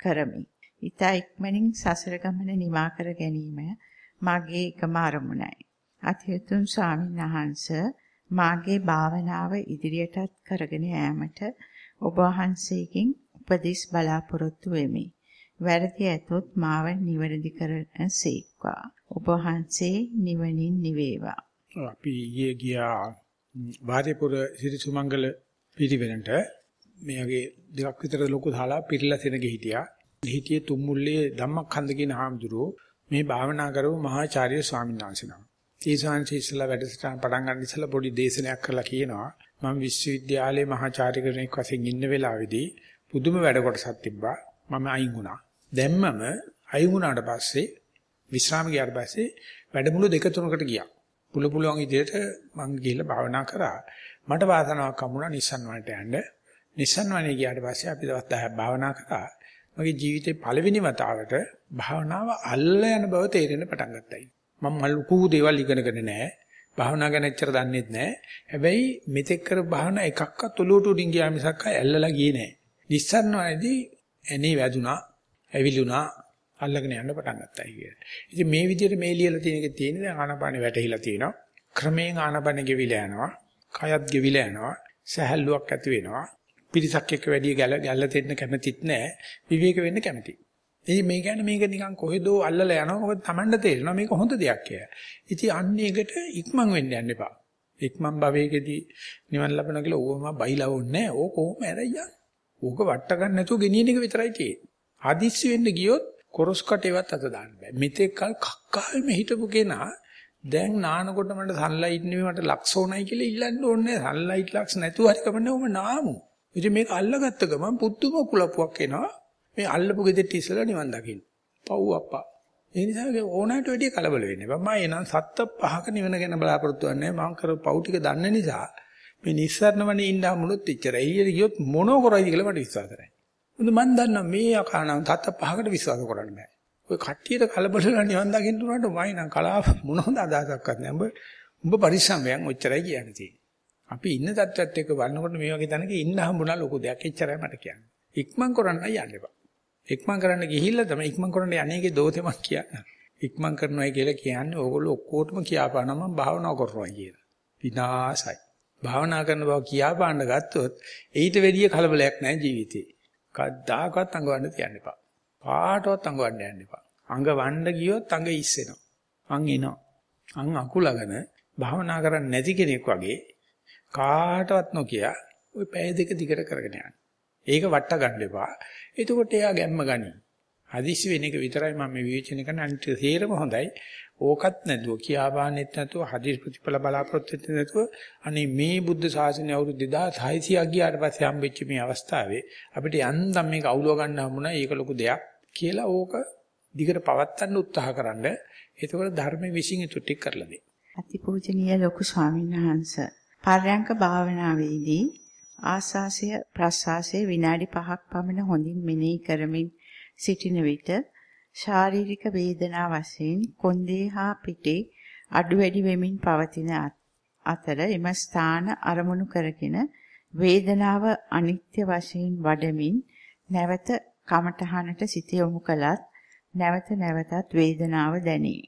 කරමි. ඊටා ඉක්මනින් සසර ගමන නිමා කර ගැනීම මාගේ එකම අරමුණයි. අතිඋතුම් ස්වාමීන් වහන්සේ මාගේ භාවනාව ඉදිරියටත් කරගෙන යාමට ඔබ වහන්සේගෙන් උපදෙස් බලාපොරොත්තු වෙමි. වැරදි ඇතොත් මාව නිවැරදි කරන සේක්වා. ඔබ වහන්සේ නිවනින් නිවේවා. අපි ඊයේ ගියා වාරේපුර සිරිසුමංගල පිරිවෙනට මෙයාගේ දෙකක් විතර ලොකු ශාලා පිරිලා සෙනගෙ හිටියා. හිටියේ තුම්මුල්ලේ ධම්මකන්ද කියන හාමුදුරුවෝ මේ භාවනා කරපු මහාචාර්ය ස්වාමීන් වහන්සේ නම. ඒ ස්වාමීන් ඉස්සලා වැඩසටහන පටන් ගන්න ඉස්සලා පොඩි දේශනයක් කරලා කියනවා මම විශ්වවිද්‍යාලයේ මහාචාර්ය කෙනෙක් වශයෙන් ඉන්න වෙලාවේදී පුදුම වැඩ කොටසක් තිබ්බා. මම අයින් වුණා. දැම්මම අයින් වුණාට පස්සේ විශ්‍රාම ගියාට පස්සේ වැඩමුළු දෙක තුනකට ගියා. පුළු පුළුවන් විදිහට මං ගිහිල්ලා භාවනා කරා. මට වාසනාවක් හම්බුණා නිස්සන් වලට යන්න. නිස්සන් වනේ ගියාට පස්සේ අපි දවස් 10ක් භාවනා කරා. මගේ ජීවිතේ පළවෙනි වතාවට භාවනාව අල්ල යන බව තේරෙන්න පටන් ගත්තා. මම ලොකු දේවල් ඉගෙනගෙන නැහැ. භාවනා ගැන එච්චර දන්නේත් නැහැ. හැබැයි මෙතෙක් කර භාවනා එකක්වත් ඔලුවට උඩින් ගියා මිසක් ඇල්ලලා ගියේ නැහැ. නිස්සන්වනේදී ඇනේ වැදුනා, ඇවිලුණා, අල්ලගෙන යන්න පටන් ගත්තා කියලා. ඉතින් මේ විදිහට මේ ලියලා තියෙන එකේ තියෙන දැන් ආනාපානෙ වැටහිලා තියෙනවා. ක්‍රමයෙන් ආනාපානෙ ගෙවිලා යනවා. කයත් ගෙවිලා යනවා. සහැල්ලුවක් ඇති වෙනවා. පිරිසක් එක්ක වැඩි ගැල ගැල්ල දෙන්න කැමතිත් නැහැ. විවේක වෙන්න කැමතියි. ඉතින් මේ කියන්නේ මේක නිකන් කොහෙදෝ අල්ලලා යනවා. මොකද Tamanට තේරෙනවා මේක හොඳ දෙයක් කියලා. ඉතින් අන්න ඒකට ඉක්මන් වෙන්න යන්න එපා. ඉක්මන් භවයේදී නිවන් ලබන කියලා ඕවම බයිලා ඕනේ නැහැ. ඕක කොහොම ඇරయ్యා. ඕක වට ගන්න නැතුව ගෙනියන එක විතරයි තියෙන්නේ. හදිස්සි වෙන්න ගියොත් කොරස් කටේවත් අත දාන්න බෑ. මෙතෙක් කල් කක්කාවෙම හිටපු කෙනා දැන් නානකොට මට සන්ලයිට් නෙවෙයි මට ලක්ස් ඕනයි කියලා ඉල්ලන්න ඕනේ නැහැ. සන්ලයිට් ලක්ස් නැතුව හරි කමන්නේ ඔබ නාමු. ඉතින් මේක අල්ලගත්ත ගමන් පුදුම කුලප්පුවක් එනවා. මේ අල්ලපු ගෙදෙට්ට ඉස්සලා නිවන් දකින්න. පව් අප්පා. ඒ නිසා ඕනෑමට වැඩිය කලබල වෙන්න එපා. මම එනං සත්ත පහක නිවන ගැන බලාපොරොත්තු වෙන්නේ මම කරපු පව් ටික දන්න නිසා මේ නිස්සාරණ වනේ ඉන්න හමුනොත් එච්චරයි. එළියට ගියොත් මොනෝ කරයිද කියලා මට විශ්වාස නැහැ. මොකද මම දන්නා මේ අකානම් සත්ත පහකට විශ්වාස කරන්න බෑ. ඔය කට්ටියට කලබල වෙලා නිවන් දකින්න උනට මයි නම් කලාව මොනවද අදහසක්වත් නැහැ. උඹ උඹ පරිස්සම්යන් ඔච්චරයි කියන්නේ තියෙන්නේ. අපි ඉන්න තත්ත්වයට එක්ක බලනකොට මේ වගේ තැනක ඉන්න හම්බුණා ලොකු දෙයක්. එච්චරයි මට කියන්නේ. ඉක්මන් කරන්න යන්න එපා. ඉක්මන් කරන්න ගිහිල්ලා තමයි ඉක්මන් කරන්න යන්නේගේ දෝතෙමක් කියන්නේ. ඉක්මන් කරනවායි කියලා කියන්නේ ඕගොල්ලෝ ඔක්කොටම කියාපානවා මම භාවනා කරනවා කියලා. විනාසයි. භාවනා කරන බව කියාපාන්න ගත්තොත් ඊට වැඩිය කලබලයක් නැහැ ජීවිතේ. කද්දාකවත් අඟවන්න තියන්න එපා. පාටවත් අඟවන්න යන්න එපා. අඟවන්න ගියොත් අඟ ඉස්සෙනවා. අං එනවා. අං අකුලගෙන භාවනා කරන්නේ නැති කෙනෙක් වගේ කාටවත් නොකිය ওই පැය දෙක දිගට කරගෙන යන්න. ඒක වට ගන්න එපා. එතකොට එයා ගැම්ම ගනි. හදිසි වෙන එක විතරයි මම මේ විවේචනය කරන අනිත් තේරම හොඳයි. ඕකත් නැතුව කියාපාන්නෙත් නැතුව හදිසි ප්‍රතිඵල බලාපොරොත්තු වෙන්නේ නැතුව අනේ මේ බුද්ධ ශාසනය අවුරුදු 2600ක් ගියාට පස්සේ හම්බෙච්ච මේ අවස්ථාවේ අපිට යන්තම් මේක අවුලව ගන්න හම්බුණා. ඒක ලොකු දෙයක් කියලා ඕක දිගට පවත්වන්න උත්සාහ කරන්න. එතකොට ධර්මයේ විශ්ින් ඉතුරු කරලා දෙන්න. අතිපූජනීය ලොකු ස්වාමීන් වහන්සේ පර්යංක භාවනාවේදී ආස්වාසය ප්‍රස්වාසය විනාඩි 5ක් පමණ හොඳින් මෙනෙහි කරමින් සිටින විට ශාරීරික වේදනා වශයෙන් කොන්දේ හා පිටේ අඩු වැඩි වෙමින් පවතින අතර එම ස්ථාන අරමුණු කරගෙන වේදනාව අනිත්‍ය වශයෙන් වඩමින් නැවත කමඨහනට සිත යොමු කළත් නැවත නැවතත් වේදනාව දැනේ.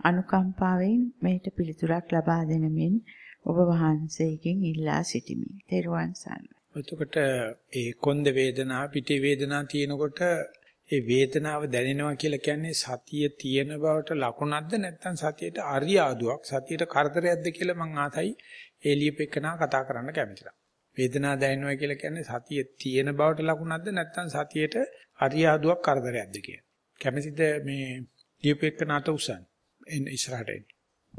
අනුකම්පාවෙන් මේට පිළිතුරක් ලබා දෙන මෙන් ඔබ වහන්සේගෙන් ඉල්ලා සිටිමි. තෙරුවන් සරණයි. එතකොට ඒ කොන්ද වේදනා පිටේ වේදනා තියෙනකොට ඒ වේදනාව දැනෙනවා කියලා කියන්නේ සතිය තියෙන බවට ලකුණක්ද නැත්නම් සතියට අරියාදුවක් සතියට කරදරයක්ද කියලා මං ආතයි එළියපෙකනා කතා කරන්න කැමතියි. වේදනාව දැනෙනවා කියලා කියන්නේ සතිය තියෙන බවට ලකුණක්ද නැත්නම් සතියට අරියාදුවක් කරදරයක්ද කියලා. කැමතිද මේ ලියපෙකනාට උසන් එන්න ඉස්සරහට එන්න.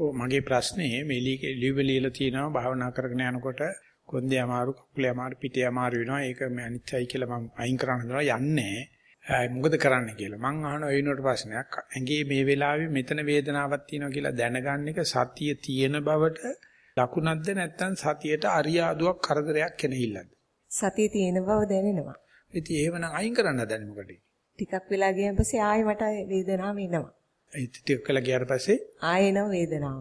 ඔව් මගේ ප්‍රශ්නේ මේ ලියවිලියලා තියෙනවා භාවනා කරගෙන යනකොට කොන්දේ අමාරු කකුලේ අමාරු පිටේ අමාරු වෙනවා ඒක මේ අනිත්‍යයි කියලා මම අයින් කරන්න හදනවා යන්නේ මොකද කරන්න කියලා. මං අහන වෙනකොට ප්‍රශ්නයක්. ඇඟේ මේ වෙලාවේ මෙතන වේදනාවක් තියෙනවා කියලා දැනගන්න එක සතිය තියෙන බවට ලකුණක්ද නැත්නම් සතියට අරියාදුවක් කරදරයක් කෙනෙහිල්ලද? සතිය තියෙන බව දැනෙනවා. ඉතින් එහෙමනම් අයින් කරන්න දැන මොකටද? ටිකක් වෙලා ගියන් පස්සේ ආයෙ මට වේදනාව එනවා. ඒ ටිකක් වෙලා ගියාට පස්සේ ආයෙ එනවා වේදනාව.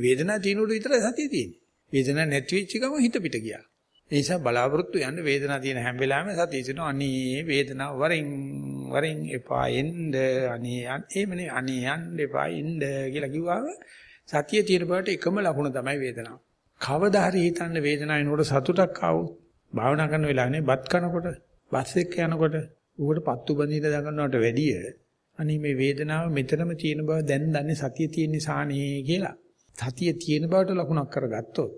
වේදනාව තියෙනකොට විතරයි සතිය තියෙන්නේ. වේදනාවක් නැති වෙච්ච ගම හිත පිට ගියා. ඒ නිසා බලාපොරොත්තු යන්න වේදනාව තියෙන හැම වෙලාවෙම සතිය තියෙනවා. අනේ වේදනාව වරින් වරින් එපා එන්න අනේ එහෙමනේ අනේ යන්න එපා එන්න කියලා කිව්වම සතිය තියෙන බවට එකම ලකුණ තමයි වේදනාව. කවදා හරි හිතන්න වේදනාව එනකොට සතුටක් ආවොත් භාවනා කරන වෙලාවනේ බත් කනකොට බස් එක්ක යනකොට ඌකට පත්තු බඳින දඟනවට වැඩිය අනේ මේ වේදනාව මෙතනම තියෙන බව දැන් දන්නේ සතිය තියෙන නිසානේ කියලා. සතිය තියෙන බවට ලකුණක් කරගත්තොත්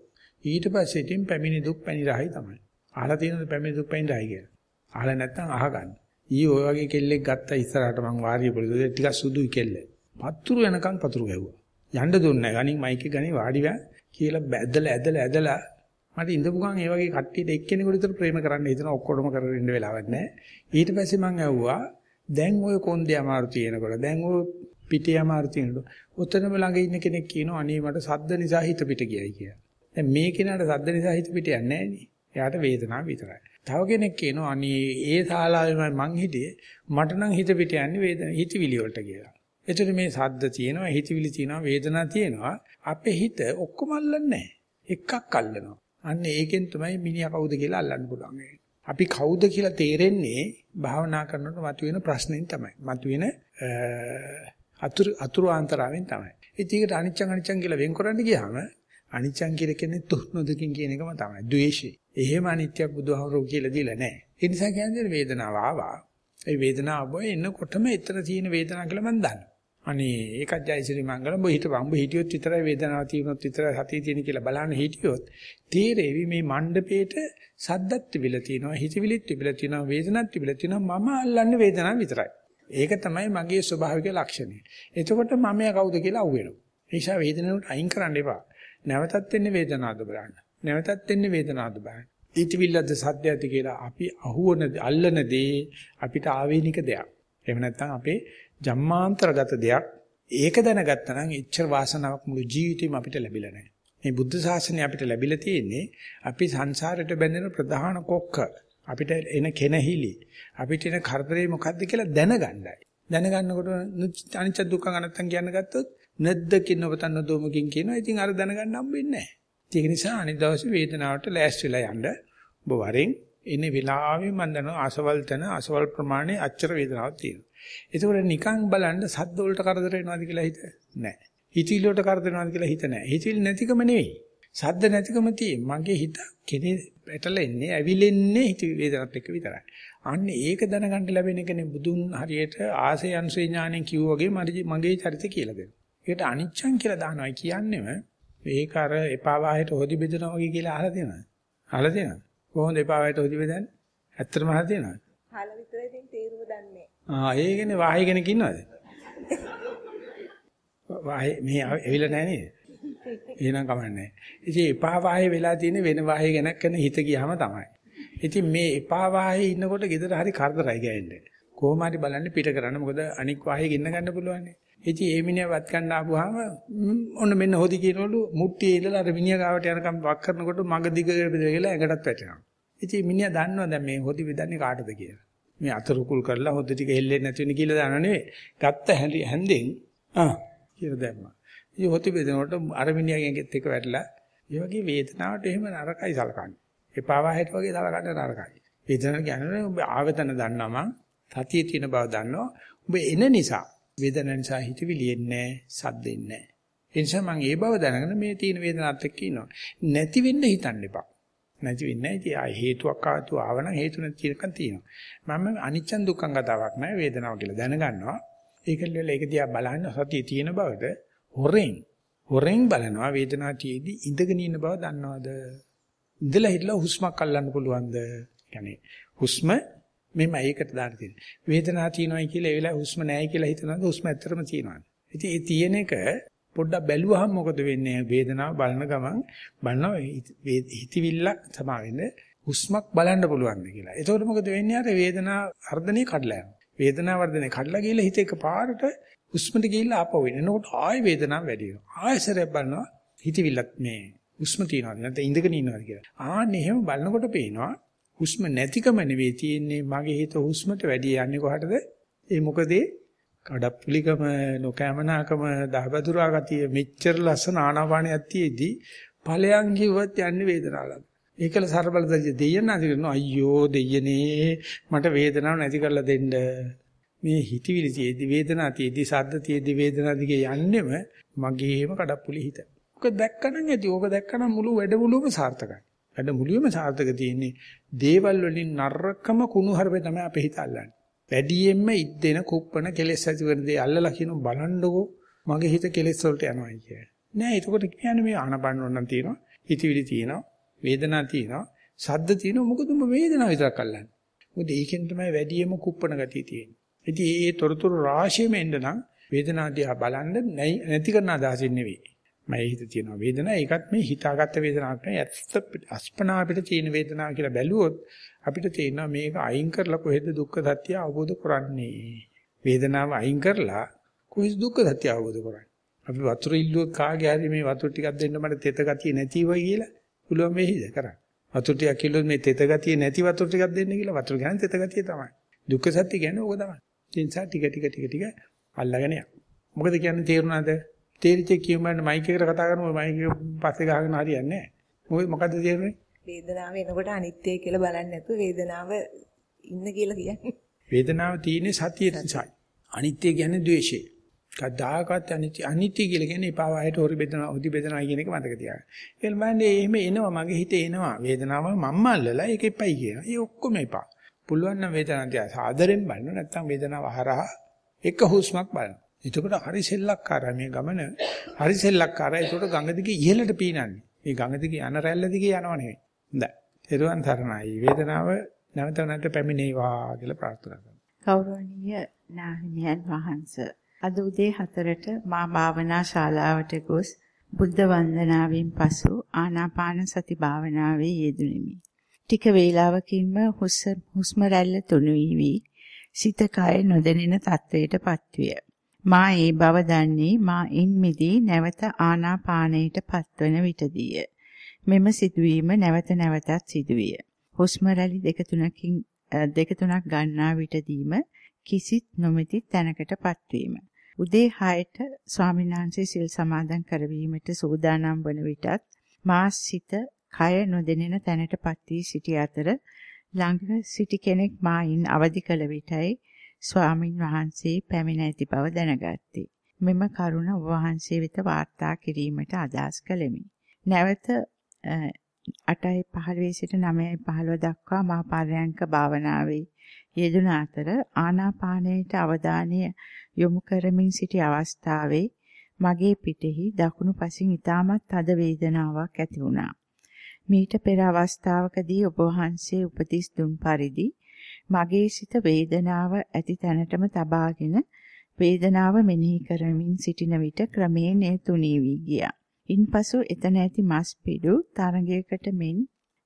ඊට පස්සේ ඉතින් පැමිණි දුක් පැනිරහයි තමයි. අහලා තියෙනද පැමිණි දුක් පැනිරහයි කියලා. අහලා නැත්නම් අහගන්න. ඊ ඔය වගේ කෙල්ලෙක් ගත්තා ඉස්සරහට මං වාරිය පොලිසිය ටිකක් සුදුයි කෙල්ල. පතුරු යනකම් පතුරු ගැහුවා. යන්න දුන්නේ නැහැ. ගණින් මයික් එක ගණි වාඩි වෙලා කියලා බැදලා ඇදලා ඇදලා මට ඉඳපු ගමන් ඒ වගේ කට්ටියට එක්කෙනෙකුට විතර ප්‍රේම කරන්න හිතන ඔක්කොටම කරගෙන ඉන්න වෙලාවක් නැහැ. ඊට පස්සේ මං ඇහුවා දැන් ඔය කොන්දේ අමාරු තියෙනකොට දැන් ඔය පිටේ අමාරු තියෙනකොට ඔතනම ළඟ ඉන්න කෙනෙක් කියනවා අනේ මට සද්ද නිසා හිත පිට ගියයි කියලා. දැන් මේ කෙනාට සද්ද නිසා හිත පිට යන්නේ නැහැ නේ. එයාට වේදනාව විතරයි. තව කෙනෙක් කියනවා අනේ ඒ ශාලාවේ මං හිටියේ මට නම් හිත පිට යන්නේ වේදන හිතවිලි වලට කියලා. එතකොට මේ සද්ද තියෙනවා හිතවිලි තියෙනවා වේදනා තියෙනවා අපේ හිත ඔක්කොම අල්ලන්නේ නැහැ. එකක් අල්ලනවා. අන්න ඒකෙන් තමයි මිනිහා කවුද කියලා අල්ලන්න පුළුවන්. අපි කවුද කියලා තේරෙන්නේ භාවනා කරනකොට මතුවෙන ප්‍රශ්නෙන් තමයි. මතුවෙන අතුරු අතුරු ආන්තරාවෙන් තමයි. ඉතින් අනිච්චං අනිච්චං කියලා වෙන් කරන්න ගියාම අනිච්චං කියලා කියන්නේ තුනොදකින් කියන එකම තමයි. ද්වේෂය. එහෙම අනිත්‍යක් බුදුහමරෝ කියලා දීලා නැහැ. ඒ නිසා කියන්නේ වේදනාව ආවා. ඒ වේදනාව බොය එනකොටම එතන තියෙන වේදනාව කියලා මම දන්නවා. අනේ ඒකත් ජයසිරි මංගලම් බෝ හිටපන් බෝ හිටියොත් විතරයි වේදනාව තියෙනොත් විතරයි සතිය තියෙන කියලා බලන්න හිටියොත් තේරෙවි මේ මණ්ඩපේට සද්දත් තිබිලා තියෙනවා හිතවිලිත් තිබිලා තියෙනවා වේදනත් තිබිලා තියෙනවා. මම අල්ලන්නේ වේදනාව විතරයි. ඒක තමයි මගේ ස්වභාවික ලක්ෂණය. එතකොට මම කවුද කියලා අහුවෙනවා. ඒ නිසා වේදනාවට අයින් කරන්න එපා. නැවතත් වෙන්නේ වේදනාවද බලන්න. නැවතත් වෙන්නේ වේදනාවද බලන්න. හිතවිල්ලද සද්දයද කියලා අපි අහුවන අල්ලන දේ අපිට ආවේනික දෙයක්. එහෙම නැත්නම් අපේ ජම්මාන්තරගත දෙයක් ඒක දැනගත්තා නම් එච්චර වාසනාවක් මුළු ජීවිතේම අපිට ලැබිලා නැහැ. මේ බුද්ධ ශාසනය අපිට ලැබිලා තියෙන්නේ අපි සංසාරයට බැඳෙන ප්‍රධාන කොක්ක අපිට එන කෙනහිලි අපිට එන කරදරේ මොකද්ද කියලා දැනගන්නයි. දැනගන්නකොට අනිච්ච දුක්ඛ අනත්තම් කියන්න ගත්තොත් නැද්දකින් ඔබතන්න දොමකින් කියනවා. ඉතින් අර දැනගන්න හම්බෙන්නේ නැහැ. ඒක නිසා අනිත් දවසේ වේදනාවට ලෑස්ති වෙලා යන්න ඔබ වරෙන් එන වෙලාවෙ මම දන්නවා අසවල් තන අසවල් ප්‍රමාණය අච්චර වේදනාවක් තියෙනවා. ඒකෝර නිකන් බලන්න සද්ද වලට කරදර වෙනවද කියලා හිත නැහැ. හිතවිලි වලට කරදර වෙනවද කියලා හිත නැහැ. හිතවිලි නැතිකම නෙවෙයි. සද්ද නැතිකම තියෙන්නේ. මගේ හිත කෙනේ පැටලෙන්නේ, ඇවිලෙන්නේ හිතවිලි වේදනත් එක්ක විතරයි. අන්න ඒක දැනගන්න ලැබෙන එකනේ බුදුන් හරියට ආසේ අංශේ ඥාණයෙන් කිව්ව වගේ මගේ චරිතය කියලා දෙනවා. ඒකට අනිච්චං කියලා දානවා කියන්නේම ඒක අර එපා වාහයට හොදි බෙදනවා වගේ කියලා අහලා තියෙනවද? අහලා තියෙනවද? කොහොමද එපා වාහයට හොදි බෙදන්නේ? ඇත්තටම අහලා තියෙනවද? අහලා විතරයි ඉතින් තේරුම දන්නේ. ආ ඒකනේ වාහේ කෙනෙක් ඉන්නවද? වාහේ මේ ඇවිල්ලා නැහැ නේද? එහෙනම් කමන්නේ. ඉතින් එපා වාහේ වෙලා තියෙන වෙන වාහේ ගැන කරන හිත ගියාම තමයි. ඉතින් මේ එපා වාහේ ඉන්නකොට ගෙදර හරි කරදරයි ගෑන්නේ. කොහොම හරි බලන්න පිට කරන්න මොකද අනික් වාහේ ගෙන්න ගන්න පුළුවන්. ඉතින් ඒ මිනිහා වත් ගන්න ආපුවාම ඔන්න මෙන්න හොදි කියනවලු මුට්ටියේ ඉඳලා අර මිනිහා ගාවට යනකම් වක් කරනකොට මග දිග කියලා ඇඟටත් වැටෙනවා. ඉතින් මිනිහා දන්නවා දැන් මේ හොදි බෙදන්නේ කාටද කියලා. මේ අතරුකුල් කරලා හොද්ද ටික හෙල්ලෙන්නේ නැති වෙන කියලා දාන නෙවෙයි. ගත්ත හැන්දෙන් ආ කියලා දැම්මා. ඉතින් හොති බෙදනකොට අර මිනිහගෙන්ගෙත් එක වැටලා ඒ වගේ වේදනාවට එහෙම නරකයි සලකන්නේ. එපා වහයට වගේ සලකන්න නරකයි. වේදනාව කියන්නේ ඔබ ආවතන දන්නවා මං සතියේ තියෙන බව දන්නවා. ඔබ එන නිසා වේදනාව නිසා හිතවිලි එන්නේ සද්දෙන්නේ නැහැ. ඒ නිසා මම ඒ බව දැනගෙන මේ තියෙන වේදනාවත් එක්ක ඉන්නවා. නැති වෙන්න හිතන්න එපා. නැති වෙන්නේ නැහැ. ඉතින් ආ හේතුවක් ආතු ආවනම් හේතු නැති එකක් තියෙනවා. මම අනිච්චන් දුක්ඛං කතාවක් නැහැ වේදනාව කියලා දැනගන්නවා. ඒකල ඒක දිහා බලන්න සතිය තියෙන බවට හොරෙන් හොරෙන් බලනවා වේදනාව තියේදී ඉඳගෙන ඉන්න බව දන්නවද? ඉඳලා හිටලා හුස්මක් අල්ලන්න පුළුවන්ද? يعني හුස්ම මෙන්න ඒකට දාන්න තියෙන. වේදනාව තියෙනවයි කියලා ඒ වෙලාවේ හුස්ම නැහැ කියලා හිතනවාද හුස්ම ඇත්තටම තියෙනවද? ඉතින් ඒ තියෙන එක පොඩ්ඩක් බැලුවහම මොකද වෙන්නේ වේදනාව බලන ගමන් බලනවා හිතවිල්ලක් සමා වෙන්නේ හුස්මක් බලන්න පුළුවන්ද කියලා. එතකොට මොකද වෙන්නේ අර වේදනාව අර්ධනේ කඩලා යනවා. වේදනාව වර්ධනය කඩලා ගිහලා හිත එකපාරට හුස්මට ගිහිල්ලා ආපහු එන. එනකොට ආයෙ වේදනාව වැඩි වෙනවා. ආයෙසරයක් බලනවා හිතවිල්ලක් මේ හුස්ම තියනවාද නැත්නම් ඉඳගෙන ඉන්නවාද කියලා. ආන්න එහෙම බලනකොට පේනවා හුස්ම නැතිකම නෙවෙයි තියෙන්නේ මගේ හිත හුස්මට වැඩි යන්නේ කොහටද? ඒ මොකද කඩප්පුලිකම නොකෑමනාකම දහබදුරා ගතිය මෙච්චර ලස්සන ආනාපානියක් තියේදී ඵලයන් කිව්වත් යන්නේ වේදනාවක්. ඒකල සරබලදජ දෙයයන් නැති කරනවා අයියෝ දෙයනේ මට වේදනාවක් නැති කරලා දෙන්න. මේ හිතවිලි තියේදී වේදනාව තියේදී සද්ද තියේදී වේදනාව දිගේ යන්නෙම මගේම කඩප්පුලි හිත. ඔක දැක්කනම් ඇති. ඕක දැක්කනම් මුළු වැඩමුළුවම සාර්ථකයි. වැඩමුළුවේම සාර්ථක තියෙන්නේ දේවල් වලින් නරකම කුණු හරපේ තමයි අපේ හිත අල්ලන්නේ. වැඩියෙන්ම ඉද්දෙන කුප්පන කෙලෙස් ඇති වෙන දේ අල්ලලා කියන බලන්නකෝ මගේ හිත කෙලෙස් වලට යනවා කියන්නේ. නෑ එතකොට කියන්නේ මේ ආනපන්න ඕනනම් තියෙනවා. හිතවිලි තියෙනවා. වේදනාව තියෙනවා. සද්ද තියෙනවා. මොකද උඹ වේදනාව විතරක් අල්ලන්නේ. මොකද ඒකෙන් තමයි වැඩියෙන්ම කුප්පන ගතිය තියෙන්නේ. ඉතින් මේ තොරතුරු රාශියෙම එන්න නම් වේදනාව දිහා බලන්න නැති කරන අදහසින් නෙවෙයි. මම හිත තියෙනවා වේදනාව ඒකත් මේ හිතාගත්ත වේදනාවක් නෙවෙයි. ඇත්ත අස්පනා අපිට තියෙන වේදනාව කියලා බැලුවොත් අපිට තේරෙනවා මේක අයින් කරලා කොහෙද දුක්ඛ සත්‍ය අවබෝධ කරන්නේ? වේදනාව අයින් කරලා කොහෙද දුක්ඛ සත්‍ය අවබෝධ කරන්නේ? අපි වතුර ඉල්ලුවොත් කාගේ හරි මේ වතුර ටිකක් දෙන්න මට තෙත ගතිය නැති වෙයි කියලා පුළුවන් වෙයිද කරන්නේ. වතුර ටිකක් කිව්වොත් මේ තෙත ගතිය නැති වතුර ටිකක් දෙන්න කියලා වතුර කියන්නේ තෙත ගතිය තමයි. දුක්ඛ සත්‍ය කියන්නේ ඕක තමයි. ඒ නිසා ටික ටික ටික ටික අල්ලගෙන යන්න. මොකද කියන්නේ තේරුණාද? තේරිච්ච කියමන්න මයික් එකට කතා කරනකොට මයික් එක පස්සේ ගහගෙන හරියන්නේ නැහැ. මොකද මොකද්ද තේරුනේ? වේදනාව එනකොට අනිත්‍යයි කියලා බලන්නේ නැතුව වේදනාව ඉන්න කියලා කියන්නේ. වේදනාව තියෙන්නේ සතිය නිසායි. අනිත්‍ය කියන්නේ ද්වේෂය. කදාකත් අනිත්‍ය අනිත්‍ය කියලා කියන්නේ එපාවයට හොරි බෙදනවා උදි බෙදනවා කියන එක මතක තියාගන්න. ඒකල් මන්නේ එහෙම එනවා මගේ හිතේ එනවා වේදනාව මම්ම අල්ලලා ඒක එපයි කියනවා. ඒ ඔක්කොම එපා. පුළුවන් නම් වේදනාව තියා සාදරෙන් බලන්න නැත්නම් වේදනාව හරහා එක හුස්මක් බලන්න. එතකොට හරි සෙල්ලක්කාරයි මේ ගමන. හරි සෙල්ලක්කාරයි. ඒකට ගඟ දිගේ ඉහළට පීනන්නේ. මේ ගඟ දිගේ යන රැල්ල දිගේ යනව නෙවෙයි. හොඳයි. එරුවන් තරණයි. වේදනාව නැවත නැවත පැමිණේවා කියලා ප්‍රාර්ථනා කරනවා. ගෞරවනීය නාහිමියන් වහන්සේ අද උදේ 4ට මා භාවනා ශාලාවට ගොස් බුද්ධ වන්දනාවෙන් පසු ආනාපාන සති භාවනාවේ යෙදුණෙමි. ටික වේලාවකින්ම හුස්ම රැල්ල තුනු වී සිත කය නොදැනෙන තත්වයටපත් විය. මා ඒ බව දන්නේ මා ඉන් මිදී නැවත ආනාපානයට පත්වන විටදීය. මෙම සිදුවීම නැවත නැවතත් සිදුවිය. හුස්ම රැලි දෙක තුනකින් දෙක තුනක් ගන්නා විටදීම කිසිත් නොමැති තැනකටපත් වීම. උදේ 6ට ස්වාමීන් වහන්සේ සිල් සමාදන් කරවීමට සූදානම් වන විටත් මා සිත කය නොදෙනෙන තැනටපත් වී සිටි අතර ළඟ සිටි කෙනෙක් මායින් අවදි කළ විටයි ස්වාමින් වහන්සේ පැමිණ ඇති බව දැනගත්තේ. මෙම කරුණ ඔබ වහන්සේ වෙත වාර්තා කිරීමට අදහස් කළෙමි. නැවත 8:15 සිට 9:15 දක්වා මා පරයන්ක භාවනාවේ යෙදුන අතර ආනාපානයට අවධානය යොමු කරමින් සිටි අවස්ථාවේ මගේ පිටෙහි දකුණු පසින් ඊටමත් තද වේදනාවක් ඇති වුණා. මීට පෙර අවස්ථාවකදී ඔබ වහන්සේ උපදෙස් දුන් පරිදි මගේ සිත වේදනාව ඇති තැනටම තබාගෙන වේදනාව මෙනෙහි කරමින් සිටින විට ක්‍රමයෙන් එය තුනී වී ගියා. ඉන්පසු එතන ඇති මස් පිඩු තරඟයකට මෙන්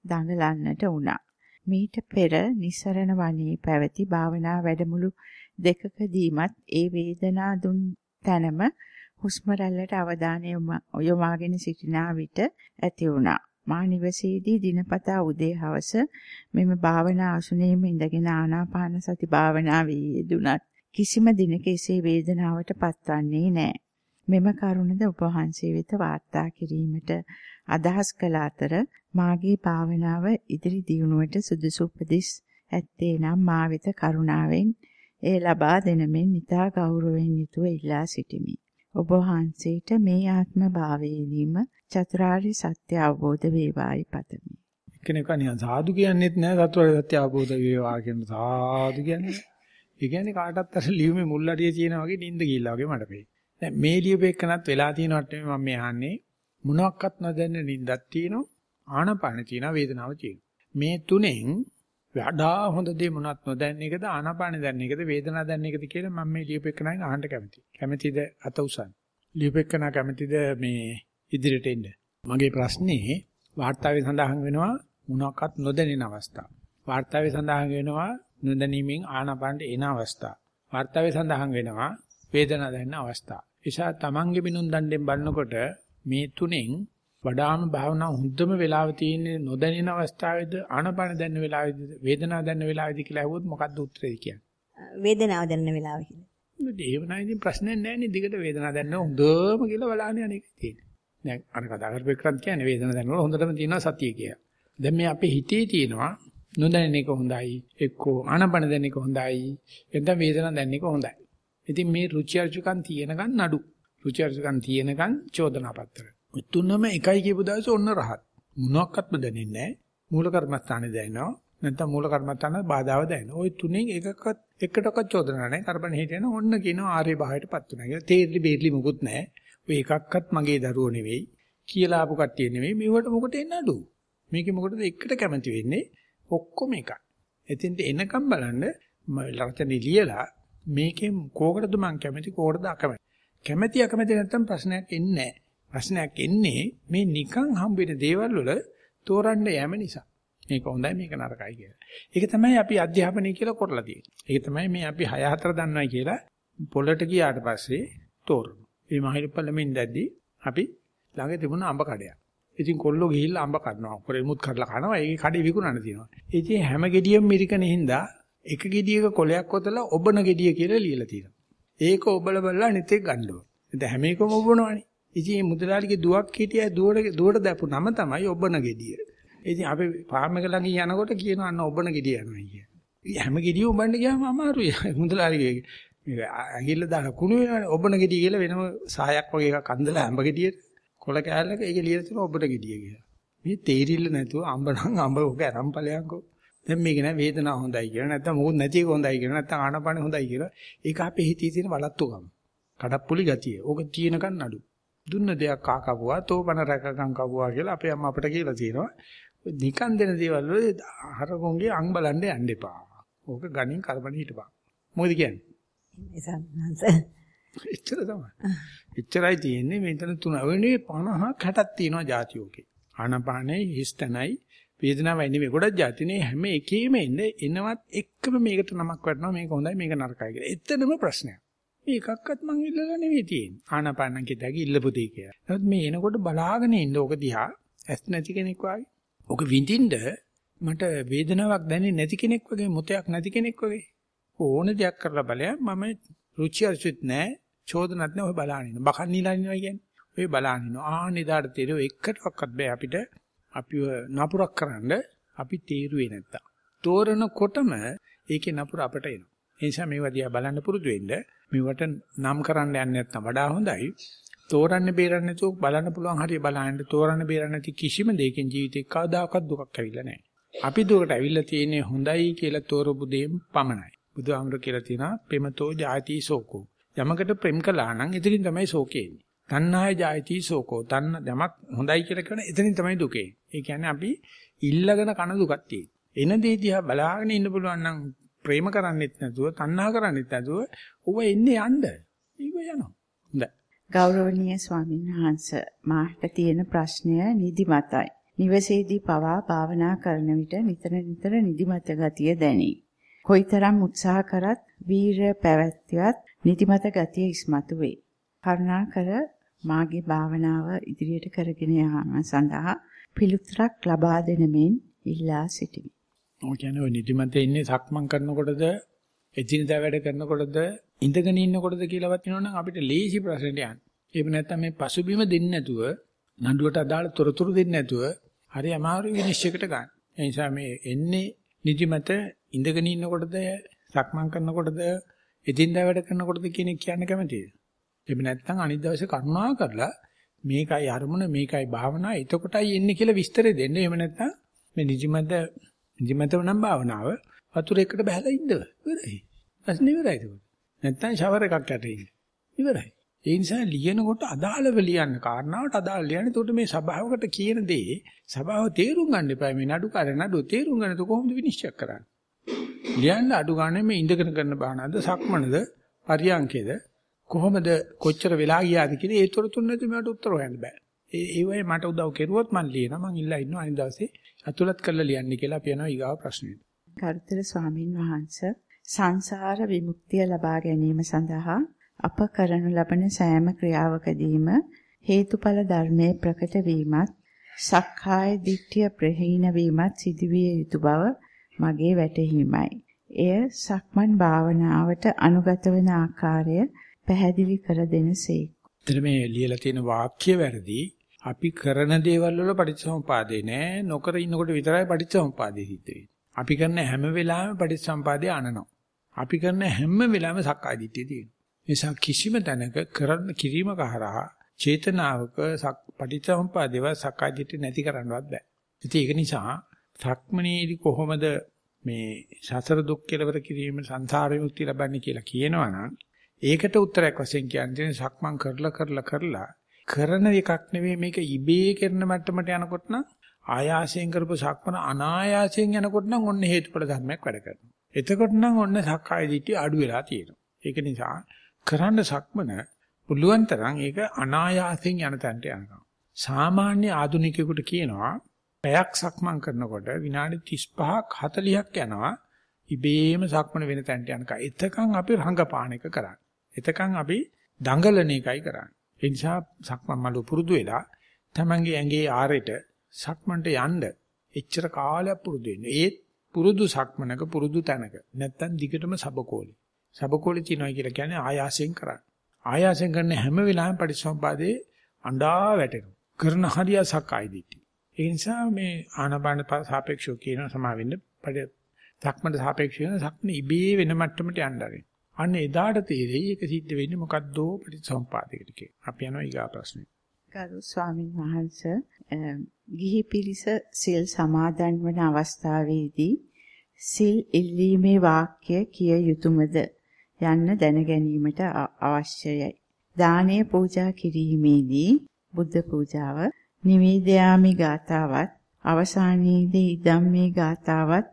දඟලන්නට වුණා. මීට පෙර නිසරණ වනයේ පැවති භාවනා වැඩමුළු දෙකකදීමත් ඒ වේදනා දුන් තැනම හුස්ම රැල්ලට අවධානය යොමාගෙන සිටිනා විට ඇති වුණා. මා නිවසේදී දිනපතා උදේ හවස මෙම භාවනා අසුනේම ඉඳගෙන ආනාපාන සති භාවනාවේ යෙදුණත් කිසිම දිනක එසේ වේදනාවට පත්වන්නේ නැහැ. මෙම කරුණද උපවහන්සේ වෙත වාර්තා කිරීමට අදහස් කළ අතර මාගේ භාවනාව ඉදිරි දියුණුවට සුදුසු උපදෙස් ඇත්තේ නම් මා වෙත කරුණාවෙන් ඒ ලබා දෙන මෙන් ඉතා ගෞරවයෙන් යුතුව ඉල්ලා සිටිමි. ඔබ වහන්සේට මේ ආත්ම භාවයේදීම චතුරාර්ය සත්‍ය අවබෝධ වේවායි පතමි. කෙනෙක් අනියන් සාදු කියන්නේත් නැහැ චතුරාර්ය සත්‍ය අවබෝධ වේවා කියන සාදු කියන්නේ. ඒ කියන්නේ කාටවත් අර ලියුමේ මුල් අඩිය තියෙනා වගේ නිින්ද ගිහිල්ලා වගේ මට පේනවා. දැන් මේ ලියුපෙකනත් වෙලා තියෙනවට මම මේ අහන්නේ මොනවත් නොදැන්න නිින්දක් තියෙනවා ආනපාන තියෙනවා වේදනාව තියෙනවා. මේ තුනෙන් වඩා හොඳ දේ මොනවත් නොදැන්න එකද ආනාපාන දැන්න එකද වේදනාව දැන්න එකද කියලා මම මේ ලියුපෙකනයි අහන්න කැමතියි. කැමතිද අත උසන්. ලියුපෙකන කැමතිද මේ ඉදිරියට එන්න. මගේ ප්‍රශ්නේ වාර්තාවේ සඳහන් වෙනවා මොනවත් නොදැනෙන අවස්ථා. වාර්තාවේ සඳහන් වෙනවා නොදැනීමෙන් ආනාපානට එන අවස්ථා. වර්තාවේ සඳහන් වෙනවා වේදනාව දැනෙන අවස්ථා. ඒසා තමන්ගේ බිනුන් දණ්ඩෙන් බලනකොට මේ තුනෙන් වඩාම භාවනා හොඳම වෙලාව තියෙන්නේ නොදැනෙන අවස්ථාවේද ආනාපාන දැනෙන වෙලාවේද වේදනාව දැනෙන වෙලාවේද කියලා අහුවොත් මොකද්ද උත්තරේ කියන්නේ? වේදනාව දැනෙන වෙලාව කියලා. ඒව නෑ ඉතින් ප්‍රශ්නයක් නෑ නේ දිගට වේදනාව දැනෙන හොඳම කියලා බලන්න යන්නේ තියෙන්නේ. දැන් අර කතා කරපෙකරත් කියන්නේ වේදනාව දැනෙනකොට හොඳටම තියෙනවා සතිය කියලා. දැන් මේ අපේ හිතේ තියෙනවා නොදැනෙන එක හොඳයි එක්කෝ ආනපන දැනෙන එක හොඳයි එතන වේදනාව දැනෙන එක හොඳයි. ඉතින් මේ රුචි අරුචිකම් තියෙනකන් නඩු. රුචි අරුචිකම් තියෙනකන් චෝදනා පත්‍ර. තුනම එකයි කියපු දවසේ ඔන්න රහත්. මොනක්වත්ම දැනෙන්නේ නැහැ. මූල කර්මස්ථානේ දැනෙනවා. නැත්නම් මූල කර්මස්ථාන බාධාව දැනෙනවා. ওই තුනෙන් එකකත් එකටවත් චෝදනා නැහැ. කරබන හිටියන ඔන්න කියනවා ආර්ය භාවයටපත් වෙනවා කියලා. තේරිලි බේරිලි මොකුත් නැහැ. ඔය එකක්වත් මගේ දරුවෝ නෙවෙයි. කියලා ආපු කට්ටිය නෙවෙයි. මේවට මොකට එන්න අඩු. මේකේ මොකටද එකට කැමති වෙන්නේ? ඔක්කොම එකයි. එතින්ට එනකම් බලන්න ලරචනි ලියලා මේකෙන් කෝකටද මං කැමති කෝකටද අකමැති. කැමැති අකමැති නැත්තම් ප්‍රශ්නයක් එන්නේ නැහැ. ප්‍රශ්නයක් එන්නේ මේ නිකන් හම්බ වෙන දේවල් වල තෝරන්න යෑම නිසා. මේක හොඳයි මේක නරකයි කියලා. ඒක තමයි අපි අධ්‍යාපනය කියලා කරලා තියෙන්නේ. ඒක තමයි මේ අපි 6 4 දන්නවයි කියලා පොළට ගියාට පස්සේ තෝරන. මේ මහිරපළමින් දැද්දි අපි ළඟ තිබුණ අඹ කඩයක්. ඉතින් කොල්ලෝ ගිහිල්ලා අඹ කනවා. කොරෙමුත් කඩලා කනවා. ඒකේ කඩේ විකුණන්න තියෙනවා. ඉතින් හැම ගෙඩියම මිරිකන හින්දා එක ගෙඩියක කොලයක් ඔතලා ඔබන ගෙඩිය කියලා ලියලා තියෙනවා. ඒක ඔබල බලලා නිතේ ගන්න ඕන. දැන් හැම එකම ඔබනවනේ. ඉතින් මේ මුදලාලිගේ දුවක් හිටියා දුවට දුවට දැපු නම තමයි ඔබන ගෙඩිය. ඉතින් අපි ෆාම් එක ළඟ යනකොට කියනවා අන්න ඔබන ගෙඩිය යනවා කිය. හැම ගෙඩියම ඔබන්න ගියාම අමාරුයි. මුදලාලිගේ මේ ඇඟිල්ල දාලා කුණු වෙනවනේ ඔබන ගෙඩිය කියලා වෙනම සායක් වගේ එකක් අඳලා හැම ගෙඩියට කොල කෑල්ලක ඒකේ ලියලා තියෙනවා ඔබට ගෙඩිය කියලා. මේ තේරිල්ල නැතුව අඹ නම් අඹ ඔක අරන් ඵලයන්කෝ. දැන් මේක නෑ වේදනාව හොඳයි කියලා නැත්නම් මොකුත් නැති එක හොඳයි කියලා නැත්නම් ආනපාන හොඳයි කියලා. ඒක අපේ හිතේ තියෙන වලත්තුකම. කඩප්පුලි ගතිය. ඕක තියෙනකන් නඩු. දුන්න දෙයක් කා කපුවා තෝපන රැකගම් කපුවා කියලා අපේ අම්මා අපට කියලා තියෙනවා. නිකන් දෙන දේවල් වල හරකොන්ගේ අං බලන්න යන්න එපා. ඕක ගණින් කරබන හිටපන්. මොකද කියන්නේ? එච්චර තමයි. එච්චරයි තියෙන්නේ මෙතන තුන. වෙන්නේ 50ක් 60ක් තියෙනවා જાතියෝකේ. ආනපානේ හිස්තනයි වේදනාවයි නෙමෙයි ගොඩක් જાතිනේ හැම එකෙම එන්නේ එනවත් එක්කම මේකට නමක් වටනවා මේක හොඳයි මේක නරකයි කියලා. එතනම ප්‍රශ්නයක්. මේකක්වත් මං ඉල්ලලා නෙමෙයි තියෙන්නේ. ආනපානන් කිතගේ ඉල්ලපු දෙය කියලා. නමුත් මේ එනකොට බලාගෙන ඉන්න ඕක දිහා ඇස් නැති කෙනෙක් වගේ. ඕක විඳින්න මට වේදනාවක් දැනෙන්නේ නැති කෙනෙක් වගේ මොතයක් නැති කෙනෙක් වගේ. ඕන දෙයක් කරලා බලයන් මම රුචි අරුචිත් නැහැ. චෝදනත් නැහැ ඔය බලන්න ඉන්න. බකන් නිලා ඉන්නවා කියන්නේ. ඔය බලන්න ඉන්නවා. ආ නිදාට තේරෙව එකටවත් බෑ අපිට අපිව නපුරක් කරන්න අපි තීරුවේ නැත්තම්. තෝරනකොටම ඒකේ නපුර අපට එනවා. ඒ නිසා මේවා දිහා බලන්න පුරුදු වෙන්න මේවට නම් කරන්න යන්නේ නැත්නම් වඩා හොඳයි. තෝරන්න බේරන්න නැතුව බලන්න පුළුවන් හරිය බලන්න තෝරන්න බේරන්න නැති කිසිම දෙයකින් ජීවිතේ කවදාකවත් දුකක් ඇවිල්ලා නැහැ. අපි දුකට ඇවිල්ලා තියෙන්නේ හොඳයි කියලා තෝරපු දෙයින් පමණයි. බුදුහාමුදුර කියලා තියෙනවා ප්‍රේමතෝ ජාති සෝකෝ. යමකට ප්‍රේම කළා නම් එතනින් තමයි සෝකේ එන්නේ. තණ්හාය ජායති සෝකෝ. තන්න යමක් හොඳයි කියලා කියන එතනින් තමයි දුකේ. ඒ කියන්නේ අපි ඉල්ලගෙන කන දුකක් තියෙන්නේ. එන දේ දිහා බලාගෙන ඉන්න පුළුවන් නම් ප්‍රේම කරන්නෙත් නැතුව තණ්හා කරන්නෙත් නැතුව ඌව එන්නේ යන්න. ඊගො යනවා. හොඳයි. ගෞරවනීය ස්වාමීන් වහන්ස මාට තියෙන ප්‍රශ්නය නිදිමතයි. නිවසේදී පවා භාවනා කරන විට නිතර නිතර නිදිමත ගතිය දැනේ. කොයිතරම් උත්සාහ කරත් වීර පැවැත්වියත් නිදිමත ගතිය ඉස්මතු වේ. කරුණාකර මාගේ භාවනාව ඉදිරියට කරගෙන යාම සඳහා පිළිතුරක් ලබා දෙන මෙන් ඉල්ලා සිටිමි. ඔය කියන්නේ ඔය නිදිමතේ ඉන්නේ සක්මන් කරනකොටද එදිනදා වැඩ කරනකොටද ඉඳගෙන ඉන්නකොටද කියලාවත් වෙනවනම් අපිට ලේසි ප්‍රශ්නට යන්න. ඒක නැත්තම් මේ පසුබිම දෙන්නේ නැතුව නඩුවට අදාළ තොරතුරු දෙන්නේ නැතුව හරි අමාරු විනිශ්චයකට ගන්න. ඒ නිසා මේ එන්නේ නිදිමත ඉඳගෙන ඉන්නකොටද සක්මන් කරනකොටද එදිනදා වැඩ කරනකොටද කියන එක කියන්න කැමතියි. එහෙම නැත්නම් අනිත් දවසේ කරුණා කරලා මේකයි අරමුණ මේකයි භාවනා එතකොටයි එන්නේ කියලා විස්තරය දෙන්න. එහෙම නැත්නම් මේ නිදිමත නිදිමතව නම් භාවනාව වතුර එකට බහලා ඉන්න ඉවරයි. ප්‍රශ්නේ ඉවරයි ඒක. නැත්නම් ෂවර් එකක් යට ඉන්න. ඉවරයි. ඒ නිසා ලියනකොට අදාළව ලියන්න කාරණාවට අදාළ ලියන්න. එතකොට මේ සභාවකට කියන දේ සභාව තේරුම් ගන්න එපා. මේ නඩුකාර නඩුව තේරුම් ගන්න તો කොහොමද විනිශ්චය කරන්නේ? ලියන්න අඩු ගන්න මේ ඉඳගෙන කරන බාහනද සක්මනද පරියන්කේද කොහොමද කොච්චර වෙලා ගියාද කියලා ඒ තොරතුරු නැතුව මට උත්තර හොයන්න බෑ. ඒ ඒ වගේ මට උදව් කෙරුවොත් මම ලියනවා මම ඉල්ලා ඉන්නවා අනිත් දවසේ අතුලත් කරලා ලියන්න කියලා අපි යනවා ඊගාව ප්‍රශ්නෙට. කරුතර ස්වාමින් වහන්සේ සංසාර විමුක්තිය ලබා ගැනීම සඳහා අප කරනු ලබන සෑම ක්‍රියාවකදීම හේතුඵල ධර්මයේ ප්‍රකට වීමත් සක්කාය දිට්ඨිය ප්‍රහීන වීමත් සිදුවිය යුතු බව මගේ වැටහීමයි. එය සක්මන් භාවනාවට අනුගත වන ආකාරය පැහැදිලි කර දෙනසේක. එතන මේ ලියලා තියෙන වාක්‍ය වැරදි. අපි කරන දේවල් වල පටිච්චසමුපාදේ නෑ. නොකර ඉන්නකොට විතරයි පටිච්චසමුපාදේ සිද්ධ වෙන්නේ. අපි කරන හැම වෙලාවෙම පටිච්චසමුපාදේ අනනවා. අපි කරන හැම වෙලාවෙම සක්කාය දිට්ඨිය තියෙනවා. නිසා කිසිම තැනක කරන්න කිරීම කරා චේතනාවක පටිච්චසමුපාදේව සක්කාය දිට්ඨිය නැති කරන්නවත් බෑ. ඉතින් ඒක නිසා සක්මනේදී කොහොමද මේ සසර දුක් කෙලවර කිරීම සංසාර විමුක්තිය ලබන්නේ කියලා කියනවනම් ඒකට උත්තරයක් වශයෙන් කියන්නේ සක්මන් කරලා කරලා කරලා කරන එකක් නෙවෙයි මේක ඉබේ කරන මට්ටමට යනකොට නම් ආයාසයෙන් කරපු සක්මන අනායාසයෙන් යනකොට නම් ඔන්න හේතුඵල ධර්මයක් වැඩ කරනවා. එතකොට නම් ඔන්න සක්කාය දිට්ඨිය අඩු වෙලා තියෙනවා. ඒක නිසා කරන්න සක්මන පුළුවන් තරම් ඒක අනායාසයෙන් යන තැනට යනවා. සාමාන්‍ය ආධුනිකයෙකුට කියනවා පැයක් සක්මන් කරනකොට විනාඩි 35ක් 40ක් යනවා ඉබේම සක්මන වෙන තැනට යනකම්. එතකන් අපි රංගපාන එක කරන්නේ. එතකන් අපි දඟලන එකයි කරන්නේ. ඒ නිසා සක්මන් මල පුරුදු වෙලා තමන්ගේ ඇඟේ ආරෙට සක්මන්ට යන්න එච්චර කාලයක් පුරුදු වෙන්න. ඒ පුරුදු සක්මනක පුරුදු තැනක. නැත්තම් දිගටම සබකෝලි. සබකෝලි තියනවා කියලා කියන්නේ ආයාසයෙන් කරන්නේ. ආයාසයෙන් කරන හැම වෙලාවෙම පරිසම්පාදේ අඬා වැටෙනවා. කරන හරිය සක්කායි දිටි. ඒ නිසා මේ ආනපාන සාපේක්ෂව කියන සමාවෙන්න සක්මන්ට සාපේක්ෂව සක්මන ඉබේ වෙන මට්ටමට යන්න ආරෙන්න. අන්න එදාට තේරෙයි ඒක සිද්ධ වෙන්නේ මොකද්දෝ ප්‍රතිසම්පාදයකට කියලා. අපි යනවා ඊගා ප්‍රශ්නේ. ගරු ස්වාමින් වහන්සේ ගිහි පිරිස සිල් සමාදන් වන අවස්ථාවේදී සිල් ඉල්ලීමේ වාක්‍ය කිය යුතුයමද යන්න දැන ගැනීමට අවශ්‍යයි. දානීය පූජා කිරීමේදී බුද්ධ පූජාව නිවේදයාමි ගාතාවත් අවසානයේදී ඉදම්මේ ගාතාවත්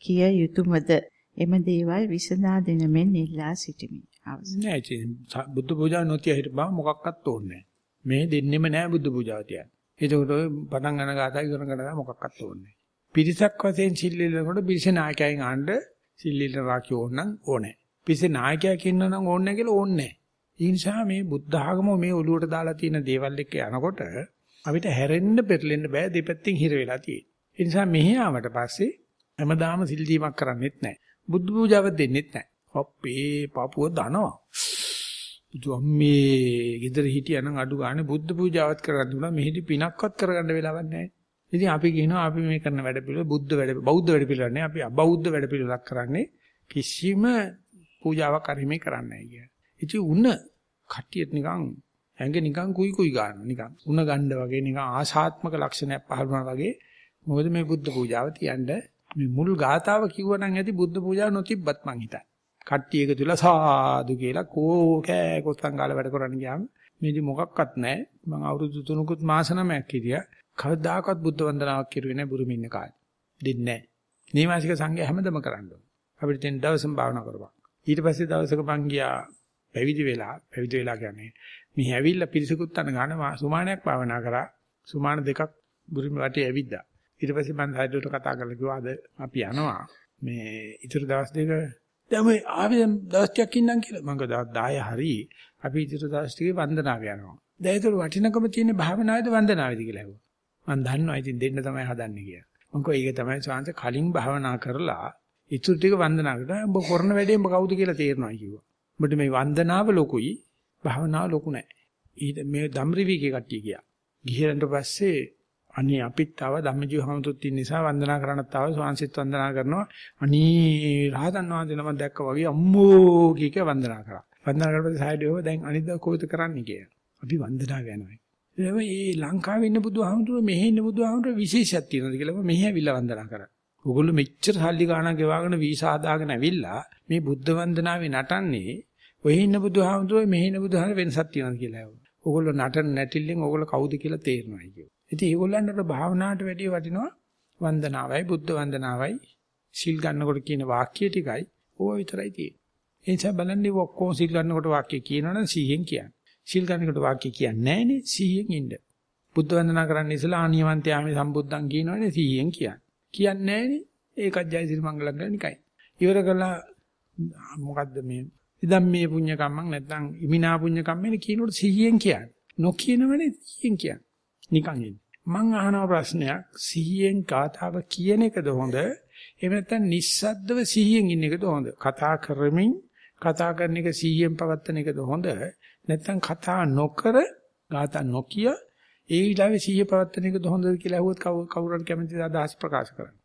කිය යුතුයමද එම දේවල් විසඳා දෙන මෙන් ඉල්ලා සිටිමි. නෑ බුද්ධ පූජා නොතිය හිටපම මොකක්වත් ඕනේ මේ දෙන්නෙම නෑ බුද්ධ පූජාව තියන්නේ. ඒකට පටන් ගන්න ගාතයි කරන කරන මොකක්වත් ඕනේ පිරිසක් වශයෙන් සිල්ලිලනකොට පිරිස නායකයන් ආන්න සිල්ලිල වාක්‍ය ඕනනම් ඕනේ. පිරිස නායකයා කියනවා නම් ඕනේ කියලා ඕනේ ඒ නිසා මේ බුද්ධ ආගම මේ ඔළුවට දාලා තියෙන දේවල් එක්ක යනකොට අපිට හැරෙන්න පෙරලෙන්න බෑ දෙපැත්තෙන් හිර වෙලා තියෙන්නේ. ඒ නිසා මෙහි ආවට පස්සේ හැමදාම සිල් දීමක් කරන්නේත් නැහැ. බුද්ධ පූජාව දෙන්නෙත් නැහැ. අපේ papuව දනවා. බුදුම්මේ ගෙදර හිටියනම් අඩු ගන්න බුද්ධ පූජාවත් කරගන්න උනා මෙහෙදි පිනක්වත් කරගන්න වෙලාවක් නැහැ. ඉතින් අපි කියනවා අපි මේ කරන වැඩ පිළිවෙල බුද්ධ වැඩ බෞද්ධ වැඩ පිළිවෙල නේ අපි අබෞද්ධ වැඩ පිළිවෙලක් කරන්නේ කිසිම පූජාවක් හරිමේ කරන්නේ නැහැ කිය. ඉතින් උන කට්ටියට නිකන් ඇඟ නිකන් කුයි කුයි ගන්නවා නිකන් උන ගන්න වගේ නිකන් ආශාත්මක ලක්ෂණයක් පහළ වුණා වගේ මොකද මේ බුද්ධ පූජාව තියන්නේ මේ මුල් ගාතාව කිව්වනම් ඇති බුද්ධ පූජාව නොතිබ්බත් මං හිතන්නේ. කට්ටිය එකතු වෙලා සාදු කියලා කෝ කෑ කොත්තන් ගාලා වැඩ කරන්න ගියාම මේදි මොකක්වත් නැහැ. මං අවුරුදු 3කුත් මාස 9ක් හිටියා. කවදාකවත් බුද්ධ වන්දනාවක් කිරුවේ නැහැ බුරුමින් ඉන්න කාලේ. දෙන්නේ නැහැ. නීවාසික සංඝයා හැමදම කරන්න ඕන. අපිට දැන් දවසම භාවනා කරපන්. ඊට පස්සේ දවසක මං ගියා පැවිදි වෙලා පැවිදි වෙලා කියන්නේ මේ ඇවිල්ලා පිරිසකුත් අන ගන්න සුමානයක් භාවනා කරා. සුමාන දෙකක් බුරුමි වටේ ඇවිද්දා. ඊට පස්සේ මම හයිඩ්‍රෝට කතා කරලා කිව්වා අද අපි යනවා. මේ ඉතුරු දවස් දෙක දැන් මේ ආවේ දවස් ටිකක් ඉන්නම් කියලා. මම කිව්වා 10 හරි. අපි ඉතුරු දවස් ටිකේ වන්දනාව යනවා. දැන් ඒතර වටිනකම තියෙන භාවනාවේද වන්දනාවේද කියලා ඇහුවා. මම දන්නවා ඉතින් දෙන්න තමයි හදන්නේ කියලා. මම කිව්වා ඒක තමයි සාංශ කලින් භාවනා කරලා ඉතුරු ටික වන්දනා කරලා ඔබ කරන වැඩේ ඔබ කවුද කියලා තේරෙනවා කිව්වා. ඔබට මේ වන්දනාව ලොකුයි භාවනාව ලොකු නෑ. ඊට මේ ධම්රිවිගේ කට්ටිය ගියා. ගිහිරන්ට පස්සේ අනේ අපිත් ආව ධම්මජීව හමුතුත් ඉන්න නිසා වන්දනා කරන්නත් ආව ස්වාංශිත් වන්දනා කරනවා. අනේ රහතන් වහන්සේ නම දැක්කා වගේ අම්මෝ කීක වන්දනා කරා. වන්දනා කරපස්සේ සායදේව දැන් අනිද්ද කොහෙද කරන්නේ කියලා. අපි වන්දනා කරනවා. ඒ මේ ලංකාවේ ඉන්න බුදුහාමුදුරුවෝ මෙහි ඉන්න බුදුහාමුදුරුවෝ විශේෂයක් තියෙනවද කියලා මෙහි ඇවිල්ලා වන්දනා කරා. ඔගොල්ලෝ මෙච්චර සල්ලි ගාණක් ගෙවාගෙන වීසා හදාගෙන ඇවිල්ලා මේ බුද්ධ වන්දනාවේ නටන්නේ ඔය ඉන්න බුදුහාමුදුරුවෝ මෙහි ඉන්න බුදුහාමුදුරුවෝ වෙනසක් තියෙනවද කියලා ඇහුවා. ඔගොල්ලෝ නටන නැටිල්ලෙන් ඔගොල්ලෝ කවුද කියලා තේරෙනවා කියෝ. ඉතින් ඒගොල්ලන්ට භාවනාවට වැඩිය වටිනවා වන්දනාවයි බුද්ධ වන්දනාවයි සිල් ගන්නකොට කියන වාක්‍ය ටිකයි ඕවා විතරයි තියෙන්නේ. ඒ නිසා බලන්නේ ඔක්කොම සිල් ගන්නකොට වාක්‍ය කියනවනම් 100න් කියන්නේ. සිල් ගන්නකොට වාක්‍ය කියන්නේ නැහනේ 100න් ඉන්න. බුද්ධ වන්දනා කරන්න ඉස්සලා ආනියවන්තයාමේ සම්බුද්ධං කියනවනේ 100න් කියන්නේ. කියන්නේ නැහනේ ඒකත් ජයසිරි මංගලම් කරලා නිකයි. ඉවර කළා මොකද්ද මේ ඉදම් මේ පුඤ්ඤ කම්මං නැත්නම් ඉමිනා පුඤ්ඤ කම්මෙන් කියනකොට සිහියෙන් කියන්නේ. නොකියනවනේ සිහියෙන් කියන්නේ. නිකන් ඉන්නේ. මං අහන ප්‍රශ්නයක් සිහියෙන් කාතාව කියන එකද හොඳ? එහෙම නැත්නම් නිස්සද්දව සිහියෙන් ඉන්න එකද හොඳ? කතා කරමින් කතා කරන එක සිහියෙන් පවත්වන එකද හොඳ? නැත්නම් කතා නොකර ගාතා නොකිය ඒ විලාවේ සිහිය පවත්වන එකද හොඳද කියලා අහුවොත් කවුරුන් කැමතිද අදහස් ප්‍රකාශ කරන්න.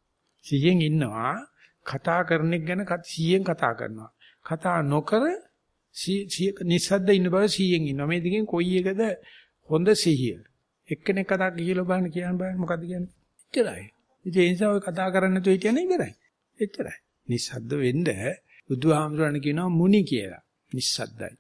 සිහියෙන් ඉන්නවා කතා කරන එක ගැන සිහියෙන් කතා කරනවා. කතා නොකර නිස්සද්ද ඉන්න බව සිහියෙන් ඉන්නවා. මේ දෙකෙන් කොයි එකද හොඳ සිහිය? එක්කෙනෙක් කතා කියලා බලන්න කියන්න බෑ මොකද්ද කියන්නේ? එච්චරයි. ඉතින් ඒ නිසා ඔය කතා කරන්න නැතුව හිටියනේ ඉවරයි. එච්චරයි. නිස්සද්ද වෙන්න බුදුහාමුදුරන් කියනවා මුනි කියලා. නිස්සද්දයි.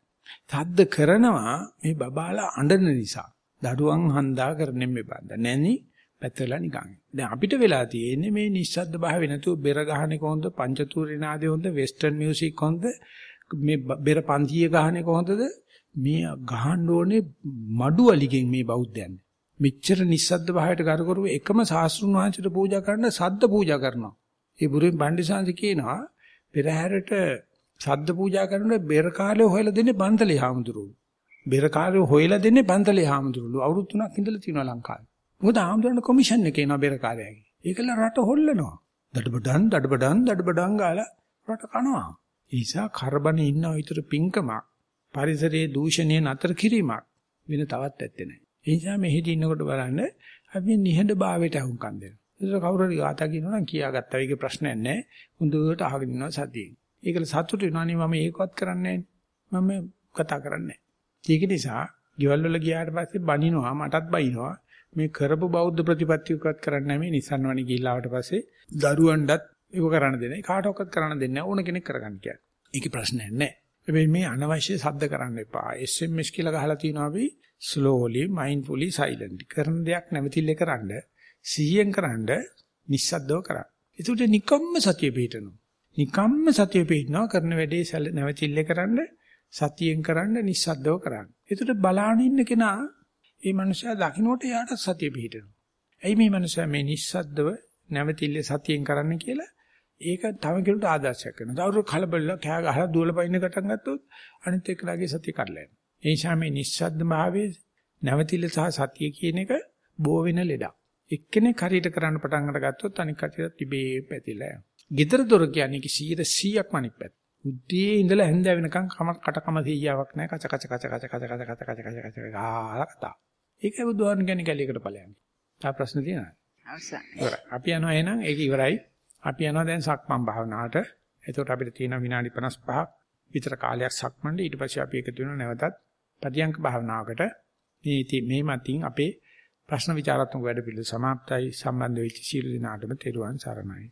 තද්ද කරනවා මේ බබාලා අඬන නිසා. දඩුවන් හන්දා කරන්නේ මේ බඳ. නැනි පැතලා නිකන්. දැන් අපිට වෙලා තියෙන්නේ මේ නිස්සද්ද භාවය නැතුව බෙර ගහන එක හොඳ, පංචතූරේ නාදේ හොඳ, වෙස්ටර්න් මියුසික් හොඳ, මේ බෙර පන්තිය ගහන එක හොඳද? මේ ගහන්න ඕනේ මඩුවලිගෙන් මේ බෞද්ධයන්. මෙච්චර නිස්සද්ද භාවයට කර කරුව එකම සාස්ෘණ වහන්සේට පූජා කරන සද්ද පූජා කරනවා. ඒ බුරුන් පණ්ඩිසාන්ති කියනවා පෙරහැරට සද්ද පූජා කරනකොට බෙර කාලේ හොයලා දෙන්නේ බන්තලේ හාමුදුරුවෝ. බෙර කාලේ හොයලා දෙන්නේ බන්තලේ හාමුදුරුවෝ. අවුරුදු 3ක් ඉඳලා තියෙනවා ලංකාවේ. මොකද හාමුදුරන් කොමිෂන් එකේ එනවා බෙර කාලයගේ. ඒකල රට හොල්ලනවා. දඩබඩන් දඩබඩන් දඩබඩන් ගාලා රට කනවා. ඒ නිසා කරබනේ ඉන්න විතර පිංකමක් පරිසරයේ දූෂණය නතර කිරීමක් වෙන තවත් ඇත්තේ නැහැ. ඒ නිසා මෙහෙදි ඉන්නකොට බලන්න අපි නිහඬ භාවයට අහුම්කම් දෙනවා. ඒක කවුරු හරි ආතා කියනවා නම් කියාගත්තා. ඒකේ ප්‍රශ්නයක් නැහැ. හොඳට අහගෙන ඉන්නවා සතියෙන්. ඒකල සතුටු වෙනවනේ මම ඒකවත් කරන්නේ මම කතා කරන්නේ ඒක නිසා ගෙවල් වල ගියාට පස්සේ බනිනවා මටත් බයිනවා. මේ කරපු බෞද්ධ ප්‍රතිපත්තියකවත් කරන්නේ නැහැ මේ නිසන්වණි ගිහිල්ලාවට පස්සේ දරුවන්ටත් ඒක කරන්න දෙන්නේ. කාටවත් කරන්න දෙන්නේ නැහැ. ඕන කෙනෙක් කරගන්න කියන්නේ. ඒකේ ප්‍රශ්නයක් නැහැ. හැබැයි මේ අනවශ්‍ය ශබ්ද කරන්න එපා. SMS කියලා ගහලා තිනවා අපි slowly mindfully silently කරන දෙයක් නැවතිල්ල කරන්න සිහියෙන් කරන්න නිස්සද්දව කරන්න. ඒකට නිකම්ම සතිය පිටනවා. නිකම්ම සතිය පිටනවා කරන වැඩේ නැවතිල්ල කරන්න සතියෙන් කරන්න නිස්සද්දව කරන්න. ඒකට බලාන ඉන්න කෙනා මේ මනුස්සයා දකින්නට යාට සතිය පිටනවා. ඇයි මේ මනුස්සයා මේ නිස්සද්දව නැවතිල්ල සතියෙන් කරන්න කියලා ඒක තව කෙනෙකුට ආදර්ශයක් වෙනවා. දවුරු කලබල කෑ ගහලා දුවල පයින්න ගටන් ගත්තොත් අනිත් එක්කලාගේ සතිය කඩලා යනවා. ඒ නිසා මේ නිස්සද්ද භාවයේ නැවතිල සහ සතිය කියන එක බෝ වෙන ලෙඩක්. එක්කෙනෙක් හරියට කරන්න පටන් අරගත්තොත් අනික් කටියට තිබේ පැතිලා යනවා. gedara dora කියන්නේ 100%ක්ම අනික් පැත්ත. උද්දී ඉඳලා හැන්ද වෙනකන් කම කටකම 100ක් නැහැ. කච කච කච කච කච කච කච කච කච කච ගාලා කතා. ඒකයි බුදුහාරන් කියන්නේ කැලියකට ඵලයන්. තා ප්‍රශ්න තියෙනවද? අවසන්. අපි යනවා එහෙනම් ඒක ඉවරයි. අපි යනවා දැන් සක්මන් භාවනාවට. එතකොට අපිට තියෙන විනාඩි 55ක් විතර කාලයක් සක්මන්ඩ ඊට පස්සේ අපි එකතු වෙනවා නැවතත් පටියංක භාවනාවකට. මේ ඉතින් මේ මතින් අපේ ප්‍රශ්න විචාරාත්මක වැඩ පිළිවෙල સમાප්තයි සම්බන්ධ වෙච්ච සීල දිනාටම තෙරුවන් සරණයි.